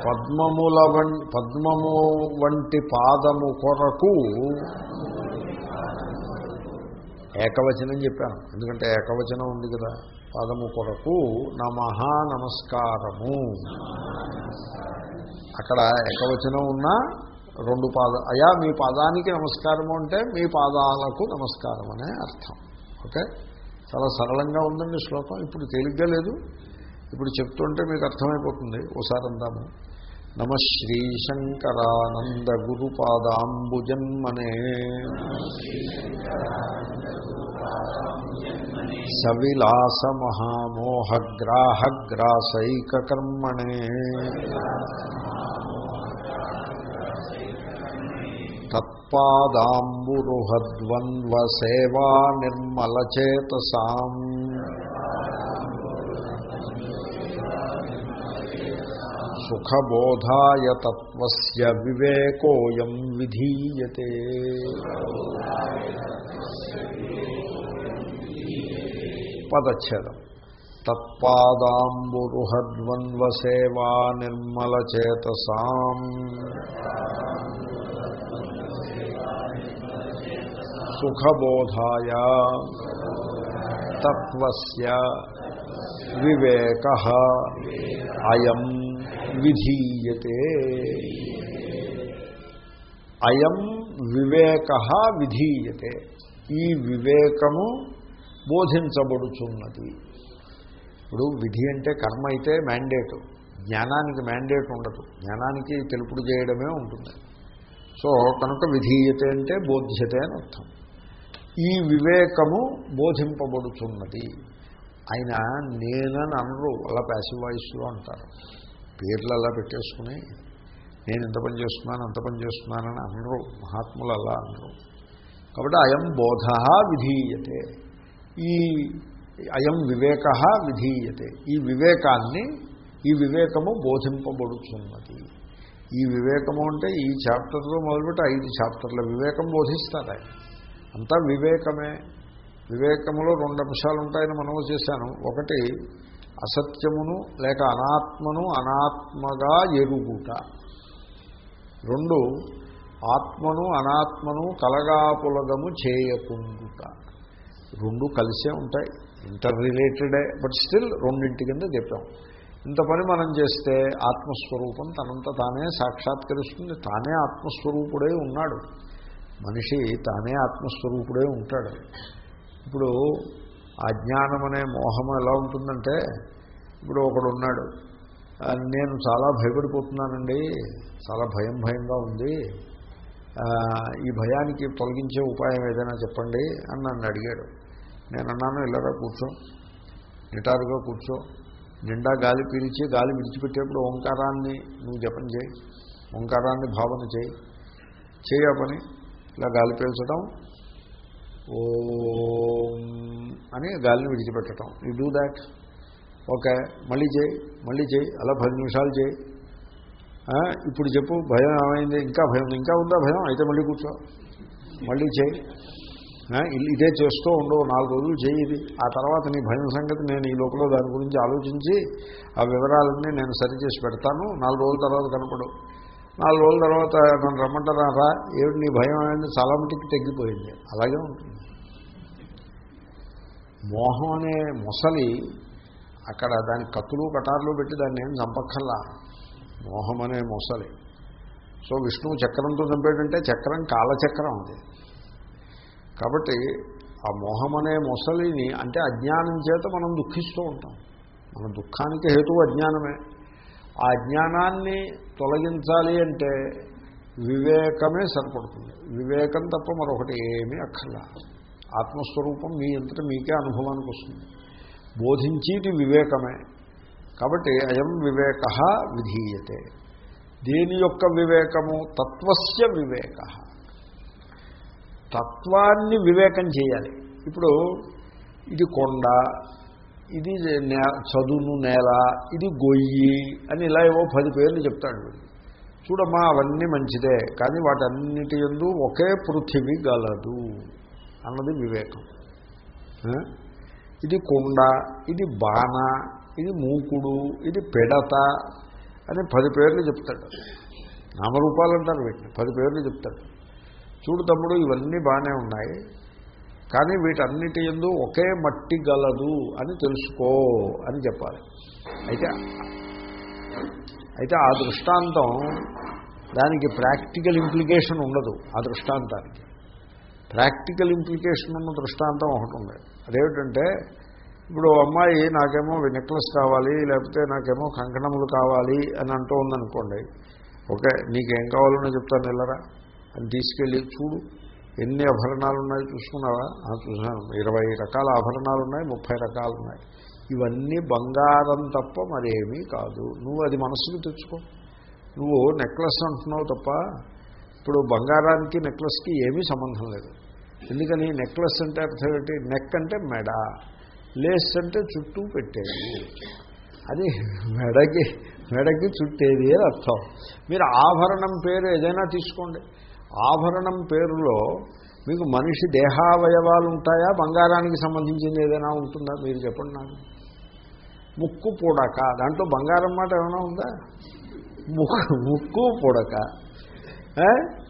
పద్మముల వం పద్మము వంటి పాదము కొరకు ఏకవచనం చెప్పాను. ఎందుకంటే ఏకవచనం ఉంది కదా. పాదము కొరకు నమః నమస్కారము అక్కడ ఏకవచనం ఉన్నా రెండు పాద అయా మీ పాదానికి నమస్కారము అంటే మీ పాదాలకు నమస్కారం అనే అర్థం. ఓకే? చాలా సరళంగా ఉందండి శ్లోకం. ఇప్పుడు తేలిగ్గా లేదు. ఇప్పుడు చెప్తుంటే మీకు అర్థమైపోతుంది. ఓసారి అందాము. నమ శ్రీశంకరానంద గురుపాదాంబుజన్మనే. సవిలాస మహామోహగ్రాహగ్రాసైకర్మణే తత్పాదాంబురుహద్వంద్వ నిర్మలచేతసాం సుఖబోధాయ తత్వస్య వివేకోయం విధీయతే పదచ్ఛేదం తత్పాదాంబురుహద్వంద్వ సేవా నిర్మలచేతసాం సుఖబోధాయ తత్వస్య వివేక అయం విధీయతే. అయం వివేక విధీయతే. ఈ వివేకము బోధించబడుచున్నది. ఇప్పుడు విధి అంటే కర్మ అయితే మ్యాండేటు జ్ఞానానికి మ్యాండేట్ ఉండదు. జ్ఞానానికి తెలుపుడు చేయడమే ఉంటుంది. సో కనుక విధీయతే అంటే బోధ్యత అని అర్థం. ఈ వివేకము బోధింపబడుచున్నది. ఆయన నేనని అనరు. అలా ప్యాసివ్ వాయిస్లో అంటారు. పేర్లు అలా పెట్టేసుకుని నేను ఇంత పని చేస్తున్నాను అంత పని చేస్తున్నానని అనరు. మహాత్ములు అలా అనరు. కాబట్టి అయం బోధ విధీయతే. ఈ అయం వివేక విధీయతే. ఈ వివేకాన్ని ఈ వివేకము బోధింపబడుచున్నది. ఈ వివేకము అంటే ఈ చాప్టర్లో మొదలుపెట్టి ఐదు చాప్టర్ల. వివేకం బోధిస్తారు? ఆయన అంతా వివేకమే. వివేకములో రెండు అంశాలు ఉంటాయని మనము చేశాను. ఒకటి అసత్యమును లేక అనాత్మను అనాత్మగా ఎరుగుట. రెండు ఆత్మను అనాత్మను కలగాపులగము చేయకుండుట. రెండు కలిసే ఉంటాయి ఇంటర్ రిలేటెడే బట్ స్టిల్ రెండింటి కింద చెప్పాం. ఇంత పని మనం చేస్తే ఆత్మస్వరూపం తనంత తానే సాక్షాత్కరిస్తుంది తానే ఆత్మస్వరూపుడే ఉన్నాడు. మనిషి తానే ఆత్మస్వరూపుడే ఉంటాడు. ఇప్పుడు అజ్ఞానం అనే మోహం ఎలా ఉంటుందంటే ఇప్పుడు ఒకడు ఉన్నాడు. నేను చాలా భయపడిపోతున్నానండి. చాలా భయం భయంగా ఉంది. ఈ భయానికి తొలగించే ఉపాయం ఏదైనా చెప్పండి అని నన్ను అడిగాడు. నేను అన్నాను ఇలాగా కూర్చో. నిటారుగా కూర్చో. నిండా గాలి పీల్చి గాలి విడిచిపెట్టేప్పుడు ఓంకారాన్ని నువ్వు జపం చేయి. ఓంకారాన్ని భావన చేయి. చేయ పని. ఇలా గాలి పీల్చడం ఓ అని గాలిని విడిచిపెట్టడం యూ డూ దాట్ ఓకే మళ్ళీ చేయి మళ్ళీ చేయి అలా పది నిమిషాలు చేయి. ఇప్పుడు చెప్పు భయం ఏమైంది? ఇంకా భయం ఇంకా ఉందా భయం? అయితే మళ్ళీ కూర్చో. మళ్ళీ చేయి. ఇదే చేస్తూ ఉండవు నాలుగు రోజులు చేయి ఆ తర్వాత నీ భయం సంగతి నేను ఈ లోపల దాని గురించి ఆలోచించి ఆ వివరాలన్నీ నేను సరిచేసి పెడతాను. నాలుగు రోజుల తర్వాత కనపడు నాలుగు రోజుల తర్వాత నన్ను రమ్మంటారా? ఏమిటి నీ భయం అనేది చాలా మటుకు తగ్గిపోయింది. అలాగే ఉంటుంది. మోహం అనే మొసలి అక్కడ దాని కత్తులు కటార్లు పెట్టి దాన్ని ఏం చంపక్కల్లా మోహం అనే మొసలి. సో విష్ణువు చక్రంతో చంపేటంటే చక్రం కాలచక్రం అది. కాబట్టి ఆ మోహం అనే మొసలిని అంటే అజ్ఞానం చేత మనం దుఃఖిస్తూ ఉంటాం. మన దుఃఖానికి హేతువు అజ్ఞానమే. ఆ జ్ఞానాన్ని తొలగించాలి అంటే వివేకమే సరిపడుతుంది. వివేకం తప్ప మరొకటి ఏమీ అక్కర్లా. ఆత్మస్వరూపం మీ అంతటా మీకే అనుభవానికి వస్తుంది. బోధించేది వివేకమే. కాబట్టి అయం వివేక విధీయతే. దేని యొక్క వివేకము? తత్వస్య వివేక. తత్వాన్ని వివేకం చేయాలి. ఇప్పుడు ఇది కొండ ఇది నే చదును నేల ఇది గొయ్యి అని ఇలా ఏవో పది పేర్లు చెప్తాడు. చూడమ్మా అవన్నీ మంచిదే కానీ వాటన్నిటి ఎందు ఒకే పృథివీ గలదు అన్నది వివేకం. ఇది కొండ ఇది బాణ ఇది మూకుడు ఇది పెడత అని పది పేర్లు చెప్తాడు. నామరూపాలు అంటారు వీటిని పది పేర్లు చెప్తాడు. చూడు తమ్ముడు ఇవన్నీ బాగానే ఉన్నాయి. కానీ వీటన్నిటి ఎందు ఒకే మట్టి గలదు అని తెలుసుకో అని చెప్పాలి. అయితే అయితే ఆ దృష్టాంతం దానికి ప్రాక్టికల్ ఇంప్లికేషన్ ఉండదు ఆ దృష్టాంతానికి. ప్రాక్టికల్ ఇంప్లికేషన్ ఉన్న దృష్టాంతం ఒకటి ఉంది. అదేమిటంటే ఇప్పుడు అమ్మాయి నాకేమో నెక్లెస్ కావాలి లేకపోతే నాకేమో కంకణములు కావాలి అని అంటూ ఉందనుకోండి ఓకే నీకేం కావాలనో చెప్తాను వెళ్ళరా? అని తీసుకెళ్ళి చూడు. ఎన్ని ఆభరణాలు ఉన్నాయి చూసుకున్నావా చూసాను ఇరవై రకాల ఆభరణాలు ఉన్నాయి ముప్పై రకాలు ఉన్నాయి ఇవన్నీ బంగారం తప్ప మరేమీ కాదు. నువ్వు అది మనసుకు తెచ్చుకో. నువ్వు నెక్లెస్ అంటున్నావు తప్ప ఇప్పుడు బంగారానికి నెక్లెస్కి ఏమీ సంబంధం లేదు. ఎందుకని? నెక్లెస్ అంటే అర్థం ఏంటి? నెక్ అంటే మెడ. లేస్ అంటే చుట్టూ పెట్టేది. అది మెడకి మెడకి చుట్టేది అని అర్థం. మీరు ఆభరణం పేరు ఏదైనా తీసుకోండి. ఆభరణం పేరులో మీకు మనిషి దేహావయవాలు ఉంటాయా? బంగారానికి సంబంధించింది ఏదైనా ఉంటుందా? మీరు చెప్పండి నాకు. ముక్కు పూడక. దాంట్లో బంగారం మాట ఏమైనా ఉందా? ముక్కు ముక్కు పూడక.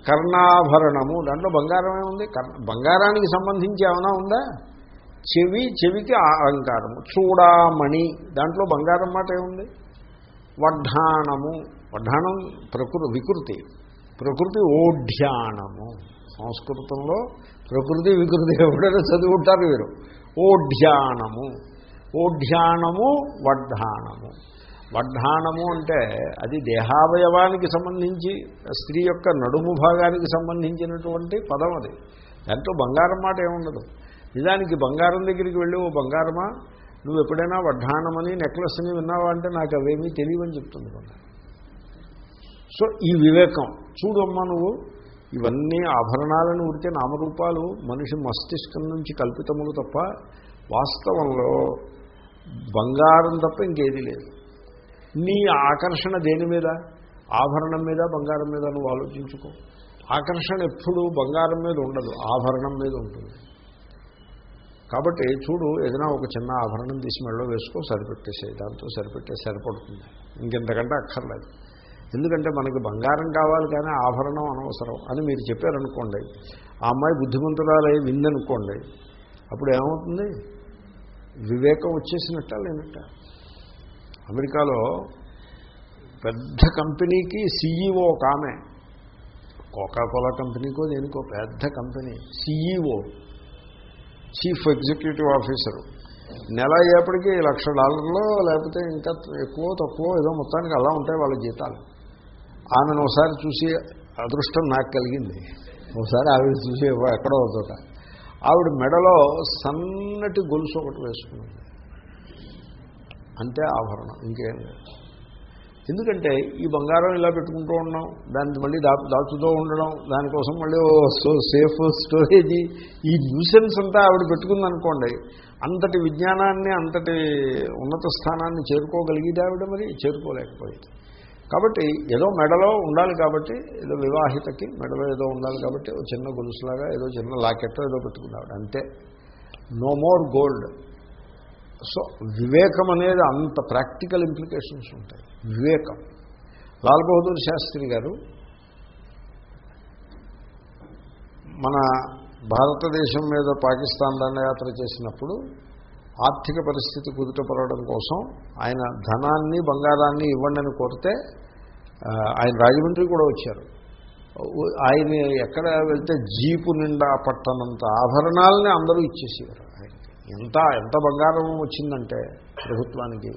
కర్ణాభరణము. దాంట్లో బంగారం ఏముంది? కర్ణ బంగారానికి సంబంధించి ఏమైనా ఉందా? చెవి చెవికి అలంకారము. చూడామణి. దాంట్లో బంగారం మాట ఏముంది? వడ్డాణము వడ్డాణం ప్రకృతి వికృతి. ప్రకృతి ఓఢ్యానము. సంస్కృతంలో ప్రకృతి వికృతి ఎవడైనా చదువుకుంటారు వీరు. ఓఢ్యానము. ఓఢ్యానము వడ్డానము. వడ్డానము అంటే అది దేహావయవానికి సంబంధించి స్త్రీ యొక్క నడుము భాగానికి సంబంధించినటువంటి పదం అది. దాంట్లో బంగారం మాట ఏముండదు. నిజానికి బంగారం దగ్గరికి వెళ్ళి ఓ బంగారమా నువ్వు ఎప్పుడైనా వడ్డానమని నెక్లెస్ని విన్నావా? అంటే నాకు అవేమీ తెలియవని చెప్తుంది బంగారం సో ఈ వివేకం. చూడమ్మా నువ్వు ఇవన్నీ ఆభరణాలను ఉడితే నామరూపాలు మనిషి మస్తిష్కం నుంచి కల్పితములు తప్ప వాస్తవంలో బంగారం తప్ప ఇంకేది లేదు. నీ ఆకర్షణ దేని మీద? ఆభరణం మీద బంగారం మీద నువ్వు ఆలోచించుకో. ఆకర్షణ ఎప్పుడు బంగారం మీద ఉండదు ఆభరణం మీద ఉంటుంది. కాబట్టి చూడు ఏదైనా ఒక చిన్న ఆభరణం తీసి మెడలో వేసుకో సరిపెట్టేసే దాంతో సరిపెట్టే సరిపడుతుంది. ఇంకెంతకంటే అక్కర్లేదు. ఎందుకంటే మనకి బంగారం కావాలి కానీ ఆభరణం అనవసరం అని మీరు చెప్పారనుకోండి. ఆ అమ్మాయి బుద్ధిమంతురాలై విందనుకోండి. అప్పుడు ఏమవుతుంది? వివేకం వచ్చేసినట్ట లేనట్ట? అమెరికాలో పెద్ద కంపెనీకి సీఈఓ ఒక ఆమె. కోకాకోలా కంపెనీకో దేనికో పెద్ద company CEO chief executive officer. నెల అయ్యేప్పటికీ లక్ష డాలర్లో లేకపోతే ఇంకా ఎక్కువ తక్కువ ఏదో మొత్తానికి అలా ఉంటాయి వాళ్ళ జీతాలు. ఆమెను ఒకసారి చూసి అదృష్టం నాకు కలిగింది. ఒకసారి ఆవిడ చూసి ఎక్కడో చోట. ఆవిడ మెడలో సన్నటి గొలుసు ఒకటి వేసుకున్నది. అంతే ఆభరణం ఇంకేం లేదు. ఎందుకంటే ఈ బంగారం ఇలా పెట్టుకుంటూ ఉన్నాం దాన్ని మళ్ళీ దా దాచుతూ ఉండడం దానికోసం మళ్ళీ ఓ సో సేఫ్ స్టోరేజీ ఈ న్యూసెన్స్ అంతా ఆవిడ పెట్టుకుందనుకోండి అంతటి విజ్ఞానాన్ని అంతటి ఉన్నత స్థానాన్ని చేరుకోగలిగేది ఆవిడ మరి చేరుకోలేకపోయింది. కాబట్టి ఏదో మెడలో ఉండాలి కాబట్టి ఏదో వివాహితకి మెడలో ఏదో ఉండాలి కాబట్టి చిన్న గొలుసులాగా ఏదో చిన్న లాకెట్ ఏదో పెట్టుకున్నాడు అంతే. నో మోర్ గోల్డ్ సో వివేకం అనేది అంత ప్రాక్టికల్ ఇంప్లికేషన్స్ ఉంటాయి. వివేకం. లాల్ బహదూర్ శాస్త్రి గారు మన భారతదేశం మీద పాకిస్తాన్ దండయాత్ర చేసినప్పుడు ఆర్థిక పరిస్థితి కుదుటపడడం కోసం ఆయన ధనాన్ని బంగారాన్ని ఇవ్వండి అని కోరితే ఆయన రాజమండ్రి కూడా వచ్చారు. ఆయన ఎక్కడ వెళ్తే జీపు నిండా పట్టనంత ఆభరణాలని అందరూ ఇచ్చేసేవారు. ఆయనకి ఎంత ఎంత బంగారం వచ్చిందంటే ప్రభుత్వానికి.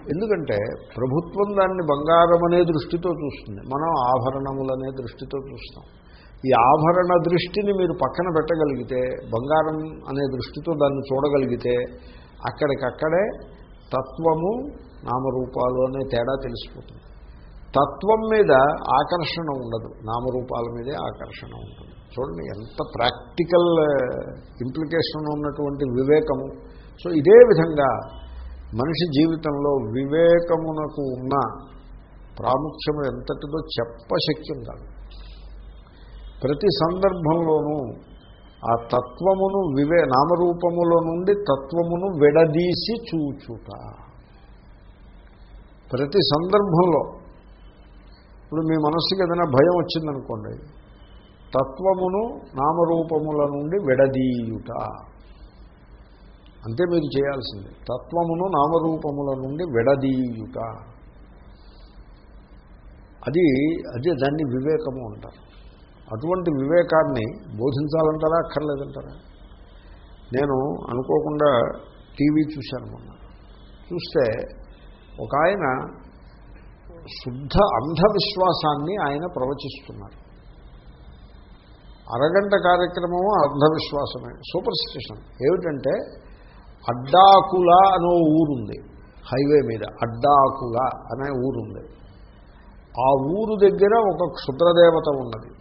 ఎందుకంటే ప్రభుత్వం దాన్ని బంగారం అనే దృష్టితో చూస్తుంది. మనం ఆభరణములనే దృష్టితో చూస్తాం. ఈ ఆభరణ దృష్టిని మీరు పక్కన పెట్టగలిగితే బంగారం అనే దృష్టితో దాన్ని చూడగలిగితే అక్కడికక్కడే తత్వము నామరూపాలు అనే తేడా తెలిసిపోతుంది. తత్వం మీద ఆకర్షణ ఉండదు. నామరూపాల మీదే ఆకర్షణ ఉంటుంది. చూడండి ఎంత ప్రాక్టికల్ ఇంప్లికేషన్ ఉన్నటువంటి వివేకము. సో ఇదే విధంగా మనిషి జీవితంలో వివేకమునకు ఉన్న ప్రాముఖ్యం ఎంతటిదో చెప్పశక్యం కాదు. ప్రతి సందర్భంలోనూ ఆ తత్వమును వివే నామరూపముల నుండి తత్వమును విడదీసి చూచుట. ప్రతి సందర్భంలో ఇప్పుడు మీ మనస్సుకి ఏదైనా భయం వచ్చిందనుకోండి తత్వమును నామరూపముల నుండి విడదీయుట. అంతే మీరు చేయాల్సింది. తత్వమును నామరూపముల నుండి విడదీయుట. అది అదే దాన్ని వివేకము అంటారు. అటువంటి వివేకాన్ని బోధించాలంటారా అక్కర్లేదంటారా? నేను అనుకోకుండా టీవీ చూశాను మొన్న. చూస్తే ఒక ఆయన శుద్ధ అంధవిశ్వాసాన్ని ఆయన ప్రవచిస్తున్నారు. అరగంట కార్యక్రమము అంధవిశ్వాసమే. సూపర్ స్టిషన్ ఏమిటంటే అడ్డాకుల అనే ఊరుంది. హైవే మీద అడ్డాకుల అనే ఊరుంది. ఆ ఊరు దగ్గర ఒక క్షుద్రదేవత ఉన్నది.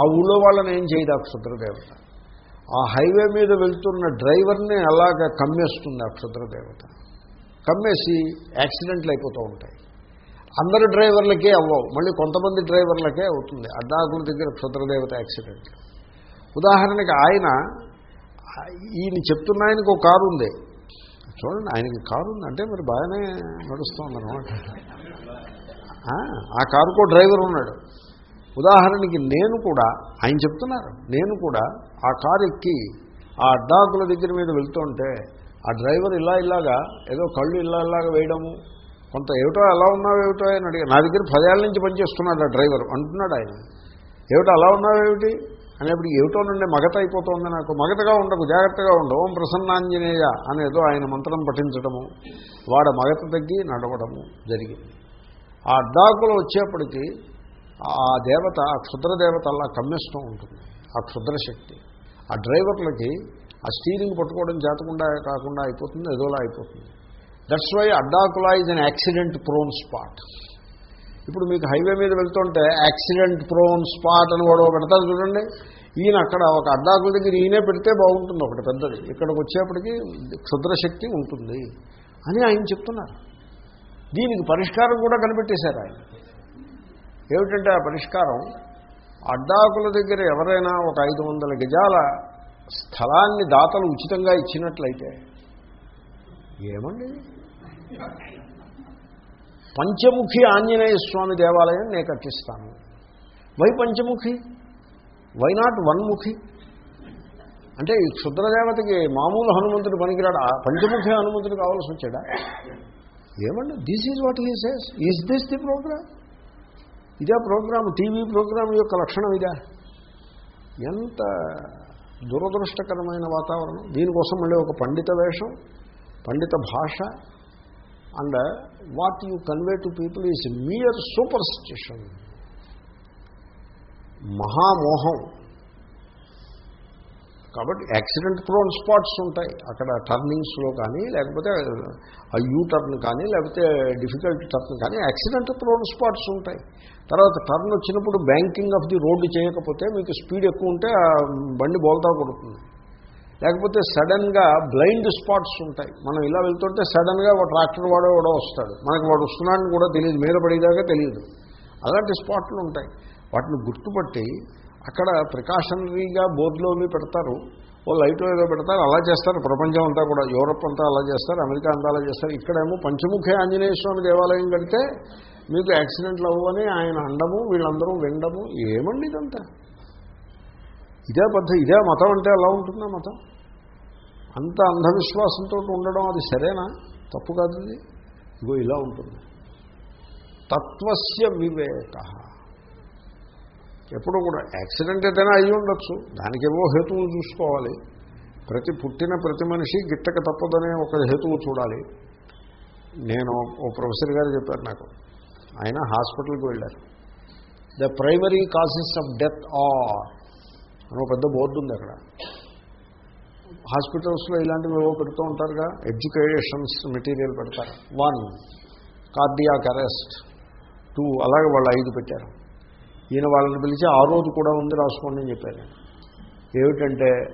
ఆ ఊళ్ళో వాళ్ళని ఏం చేయదు ఆ క్షుద్రదేవత. ఆ హైవే మీద వెళ్తున్న డ్రైవర్ని అలాగ కమ్మేస్తుంది ఆ క్షుద్రదేవత. కమ్మేసి యాక్సిడెంట్లు అయిపోతూ ఉంటాయి. అందరి డ్రైవర్లకే అవ్వవు. మళ్ళీ కొంతమంది డ్రైవర్లకే అవుతుంది. అడ్డాకుల దగ్గర క్షుద్రదేవత యాక్సిడెంట్. ఉదాహరణకి ఆయన ఈయన చెప్తున్న ఆయనకు ఒక కారు ఉంది. చూడండి ఆయనకి కారు ఉంది. అంటే మరి బాగానే నడుస్తుంది అనమాట ఆ కారుకో డ్రైవర్ ఉన్నాడు. ఉదాహరణకి నేను కూడా ఆయన చెప్తున్నారు నేను కూడా ఆ కారు ఎక్కి ఆ అడ్డాకుల దగ్గర మీద వెళ్తుంటే ఆ డ్రైవర్ ఇలా ఇలాగా ఏదో కళ్ళు ఇలా ఇలాగా వేయడము కొంత ఏమిటో ఎలా ఉన్నావు ఏమిటో అని అడిగా. నా దగ్గర పదేళ్ళ నుంచి పనిచేస్తున్నాడు ఆ డ్రైవర్ అంటున్నాడు ఆయన. ఏమిటో అలా ఉన్నావేమిటి అనేప్పుడు ఏమిటో నుండి మగత అయిపోతుంది నాకు. మగతగా ఉండకు జాగ్రత్తగా ఉండవు ఓం ప్రసన్నాంజనేయ అనేదో ఆయన మంత్రం పఠించడము వాడ మగత తగ్గి నడవడము జరిగింది. ఆ అడ్డాకులు వచ్చేప్పటికీ ఆ దేవత ఆ క్షుద్ర దేవత అలా కమ్మిస్తూ ఉంటుంది. ఆ క్షుద్రశక్తి. ఆ డ్రైవర్లకి ఆ స్టీరింగ్ పట్టుకోవడం చేతకుండా కాకుండా అయిపోతుంది ఏదోలా అయిపోతుంది. That's why Addakula is an accident prone spot ఇప్పుడు మీకు హైవే మీద వెళ్తుంటే యాక్సిడెంట్ ప్రోన్ స్పాట్ అని వాడు పెడతారు చూడండి. ఈయన అక్కడ ఒక అడ్డాకుల దగ్గర ఈయనే పెడితే బాగుంటుంది ఒకటి పెద్దది. ఇక్కడికి వచ్చేప్పటికి క్షుద్రశక్తి ఉంటుంది అని ఆయన చెప్తున్నారు. దీనికి పరిష్కారం కూడా కనిపెట్టేశారు ఆయన. ఏమిటంటే ఆ పరిష్కారం? అడ్డాకుల దగ్గర ఎవరైనా ఒక ఐదు వందల గజాల స్థలాన్ని దాతలు ఉచితంగా ఇచ్చినట్లయితే ఏమండి? పంచముఖి ఆంజనేయ స్వామి దేవాలయం నేను కట్టిస్తాను. వై పంచముఖి? వై నాట్ వన్ముఖి అంటే ఈ క్షుద్రదేవతకి మామూలు హనుమంతుడు పనికిరాడు. ఆ పంచముఖి హనుమంతుడు కావాల్సి వచ్చాడా? ఏమండి? This is what he says is this the program ఇదే ప్రోగ్రామ్ టీవీ ప్రోగ్రామ్ యొక్క లక్షణం ఇదా. ఎంత దురదృష్టకరమైన వాతావరణం. దీనికోసం మళ్ళీ ఒక పండిత వేషం పండిత భాష and what you convey to people is mere super స్టిషన్ మహామోహం. కాబట్టి యాక్సిడెంట్ ప్రోన్ స్పాట్స్ ఉంటాయి. అక్కడ టర్నింగ్స్లో కానీ లేకపోతే ఆ యూ టర్న్ కానీ లేకపోతే డిఫికల్ట్ టర్న్ కానీ యాక్సిడెంట్ ప్రోన్ స్పాట్స్ ఉంటాయి. తర్వాత టర్న్ వచ్చినప్పుడు బ్యాంకింగ్ ఆఫ్ ది రోడ్డు చేయకపోతే మీకు స్పీడ్ ఎక్కువ ఉంటే ఆ బండి బోల్తా కొడుతుంది. లేకపోతే సడన్గా బ్లైండ్ స్పాట్స్ ఉంటాయి. మనం ఇలా వెళ్తుంటే సడన్గా ఒక ట్రాక్టర్ వాడో వాడో వస్తాడు. మనకు వాడు వస్తున్నాడని కూడా తెలియదు. మీద పడేదాకా తెలియదు. అలాంటి స్పాట్లు ఉంటాయి. వాటిని గుర్తుపట్టి అక్కడ ప్రికాషనరీగా బోర్డులో అవి పెడతారు. ఓ లైట్ ఏదో పెడతారు. అలా చేస్తారు. ప్రపంచం అంతా కూడా. యూరప్ అంతా అలా చేస్తారు. అమెరికా అంతా అలా చేస్తారు. ఇక్కడేమో పంచముఖి ఆంజనేయ స్వామి దేవాలయం కడితే మీకు యాక్సిడెంట్లు అవ్వని ఆయన అండము వీళ్ళందరూ వినడము ఏమండి ఇదంతా? ఇదే పద్ధతి ఇదే మతం అంటే ఎలా ఉంటుందా మతం. అంత అంధవిశ్వాసంతో ఉండడం అది సరేనా? తప్పు కాదు ఇగో ఇలా ఉంటుంది. తత్వస్య వివేక. ఎప్పుడు కూడా యాక్సిడెంట్ ఏదైనా అయ్యి ఉండొచ్చు. దానికేవో హేతువులు చూసుకోవాలి. ప్రతి పుట్టిన ప్రతి మనిషి గిట్టక తప్పదనే ఒక హేతువు చూడాలి. నేను ఓ ప్రొఫెసర్ గారు చెప్పారు నాకు. ఆయన హాస్పిటల్కి వెళ్ళారు. The primary causes of death are అని ఒక పెద్ద బోర్డు ఉంది అక్కడ. హాస్పిటల్స్లో ఇలాంటివి ఏవో పెడుతూ ఉంటారుగా ఎడ్యుకేషన్స్ మెటీరియల్ పెడతారు. One cardiac arrest. టూ అలాగే వాళ్ళు ఐదు పెట్టారు. ఈయన వాళ్ళని పిలిచి ఆ రోజు కూడా ఉంది రాసుకోండి అని చెప్పారు. ఏమిటంటే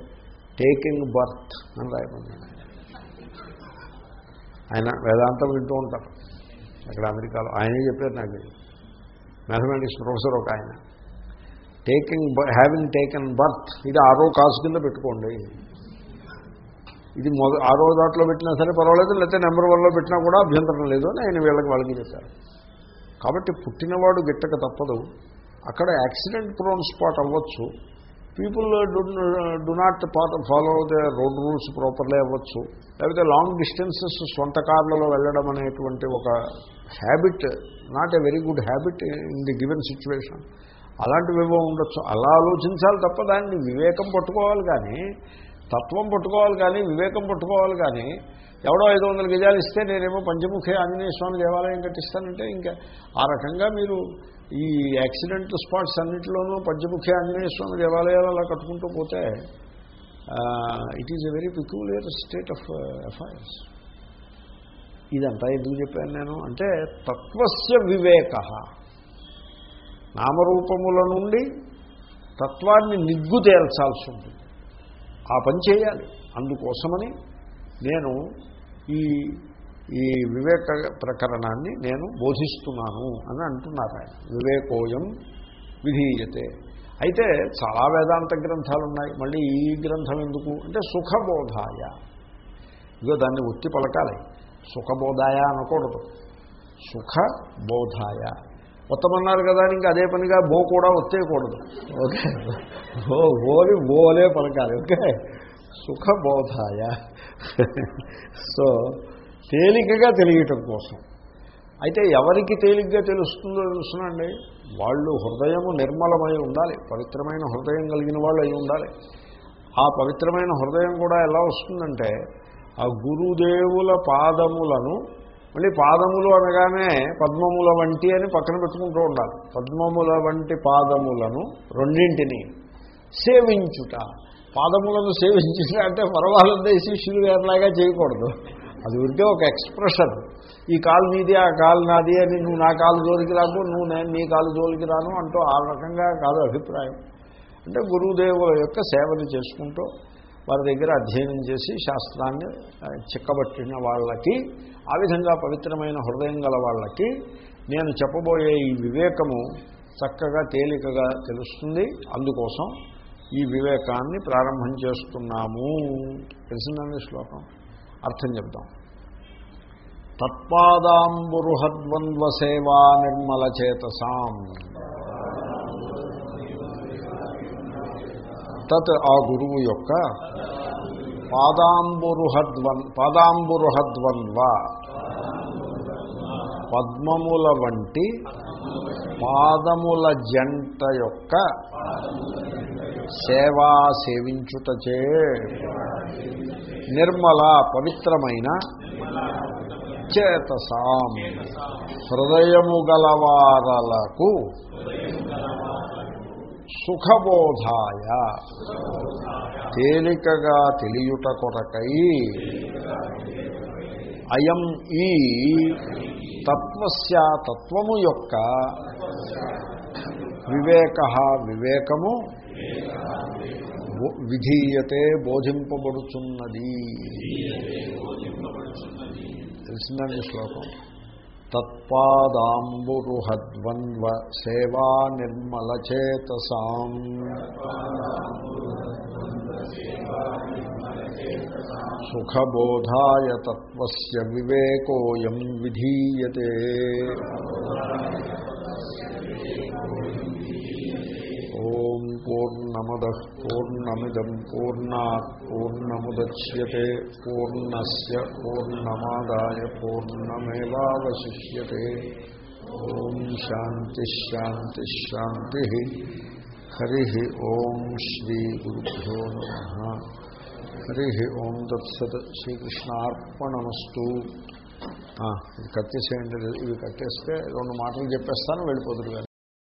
టేకింగ్ బర్త్ అని రాయమన్నాను ఆయన వేదాంతం వింటూ ఉంటారు. అక్కడ అమెరికాలో ఆయనే చెప్పారు నాకు. మ్యాథమెటిక్స్ ప్రొఫెసర్ ఒక ఆయన. టేకింగ్ హ్యావింగ్ టేకెన్ బర్త్ ఇది ఆరో కాసు కింద పెట్టుకోండి. ఇది మొద ఆరో దాంట్లో పెట్టినా సరే పర్వాలేదు లేకపోతే నెంబర్ వన్లో పెట్టినా కూడా అభ్యంతరం లేదు అని ఆయన వీళ్ళకి వాళ్ళకి చెప్పారు. కాబట్టి పుట్టినవాడు గిట్టక తప్పదు. అక్కడ యాక్సిడెంట్ ప్రోన్ స్పాట్ అవ్వచ్చు. People do not follow the road rules properly అవ్వచ్చు. లేకపోతే లాంగ్ డిస్టెన్సెస్ సొంత కార్లలో వెళ్ళడం అనేటువంటి ఒక habit not a very good habit in the given situation. అలాంటివేవో ఉండొచ్చు. అలా ఆలోచించాలి తప్ప దాన్ని వివేకం పట్టుకోవాలి కానీ తత్వం పట్టుకోవాలి కానీ వివేకం పట్టుకోవాలి కానీ ఎవడో ఐదు వందల గజాలు ఇస్తే నేనేమో పంచముఖి ఆంజనేయ స్వామి దేవాలయం కట్టిస్తానంటే ఇంకా ఆ రకంగా మీరు ఈ యాక్సిడెంట్ స్పాట్స్ అన్నింటిలోనూ పంచముఖి ఆంజనేయ స్వామి దేవాలయాలు అలా కట్టుకుంటూ పోతే it is a very peculiar state of affairs ఇదంతా ఎందుకు చెప్పాను నేను? అంటే తత్వస్య వివేక. నామరూపముల నుండి తత్వాన్ని నిగ్గు తేల్చాల్సి ఉంటుంది ఆ పని చేయాలి. అందుకోసమని నేను ఈ ఈ వివేక ప్రకరణాన్ని నేను బోధిస్తున్నాను అని అంటున్నారు ఆయన. వివేకోయం విధీయతే. అయితే చాలా వేదాంత గ్రంథాలు ఉన్నాయి మళ్ళీ ఈ గ్రంథం ఎందుకు? అంటే సుఖబోధాయ. ఇదో దాన్ని ఒత్తి పలకాలి. సుఖబోధాయ అనకూడదు. సుఖబోధాయ. ఉత్తమన్నారు కదా ఇంకా అదే పనిగా బో కూడా వచ్చేయకూడదు. ఓకే. ఓ ఓని బోలే పలకాలి. ఓకే. సుఖబోధాయ. సో తేలికగా తెలియటం కోసం. అయితే ఎవరికి తేలిగ్గా తెలుస్తుందో తెలుసునండి. వాళ్ళు హృదయము నిర్మలమై ఉండాలి. పవిత్రమైన హృదయం కలిగిన వాళ్ళు అయి ఉండాలి. ఆ పవిత్రమైన హృదయం కూడా ఎలా వస్తుందంటే ఆ గురుదేవుల పాదములను మళ్ళీ పాదములు అనగానే పద్మముల వంటి అని పక్కన పెట్టుకుంటూ ఉండాలి. పద్మముల వంటి పాదములను రెండింటిని సేవించుట. పాదములను సేవించుట అంటే పర్వాలేదు శిష్యులు వేరేలాగా చేయకూడదు. అది ఉంటే ఒక ఎక్స్ప్రెషన్. ఈ కాలు నీది ఆ కాలు నాది అని నువ్వు నా కాలు జోలికి రాకు నువ్వు నేను నీ కాలు జోలికి రాను అంటూ ఆ రకంగా కాదు అభిప్రాయం. అంటే గురుదేవుల యొక్క సేవలు చేసుకుంటూ వారి దగ్గర అధ్యయనం చేసి శాస్త్రాన్ని చిక్కబట్టిన వాళ్ళకి ఆ విధంగా పవిత్రమైన హృదయం గల వాళ్ళకి నేను చెప్పబోయే ఈ వివేకము చక్కగా తేలికగా తెలుస్తుంది. అందుకోసం ఈ వివేకాన్ని ప్రారంభం చేస్తున్నాము. తెలిసిందండి శ్లోకం? అర్థం చెప్దాం. తత్పాదాంబురుహద్వంద్వ సేవా నిర్మల చేతసాం తత్ ఆ గురువు యొక్క పాదాంబురుహద్వన్ పాదాంబురుహద్వన్వ. పద్మముల వంటి పాదముల జంట యొక్క సేవా సేవించుటచే నిర్మల పవిత్రమైన చేతసాం. హృదయము గలవారలకు సుఖబోధాయ. తేలికగా తెలియుట కొరకై అయం ఈ తత్వస్య తత్వము యొక్క వివేక వివేకము విధీయతే బోధింపబడుచున్నది. తెలిసిందండి శ్లోకం? తత్పాదాంబురుహద్వన్వ సేవా నిర్మలచేతసాం సుఖబోధాయ తత్వస్య వివేకోయం విధీయతే. పూర్ణమద పూర్ణమిదం పూర్ణా పూర్ణముద్య పూర్ణస్ పూర్ణమాదాయ పూర్ణమేవాశిష్యతే ఓం శాంతిశాంతిశాంతి హరి ఓం శ్రీ గురుభ్యో నమ హరి ఓం తత్సత్ శ్రీకృష్ణార్పణమస్తు ఇది కట్టేసేయండి ఇవి కట్టేస్తే రెండు మాటలు చెప్పేస్తాను వెళ్ళిపోతుంది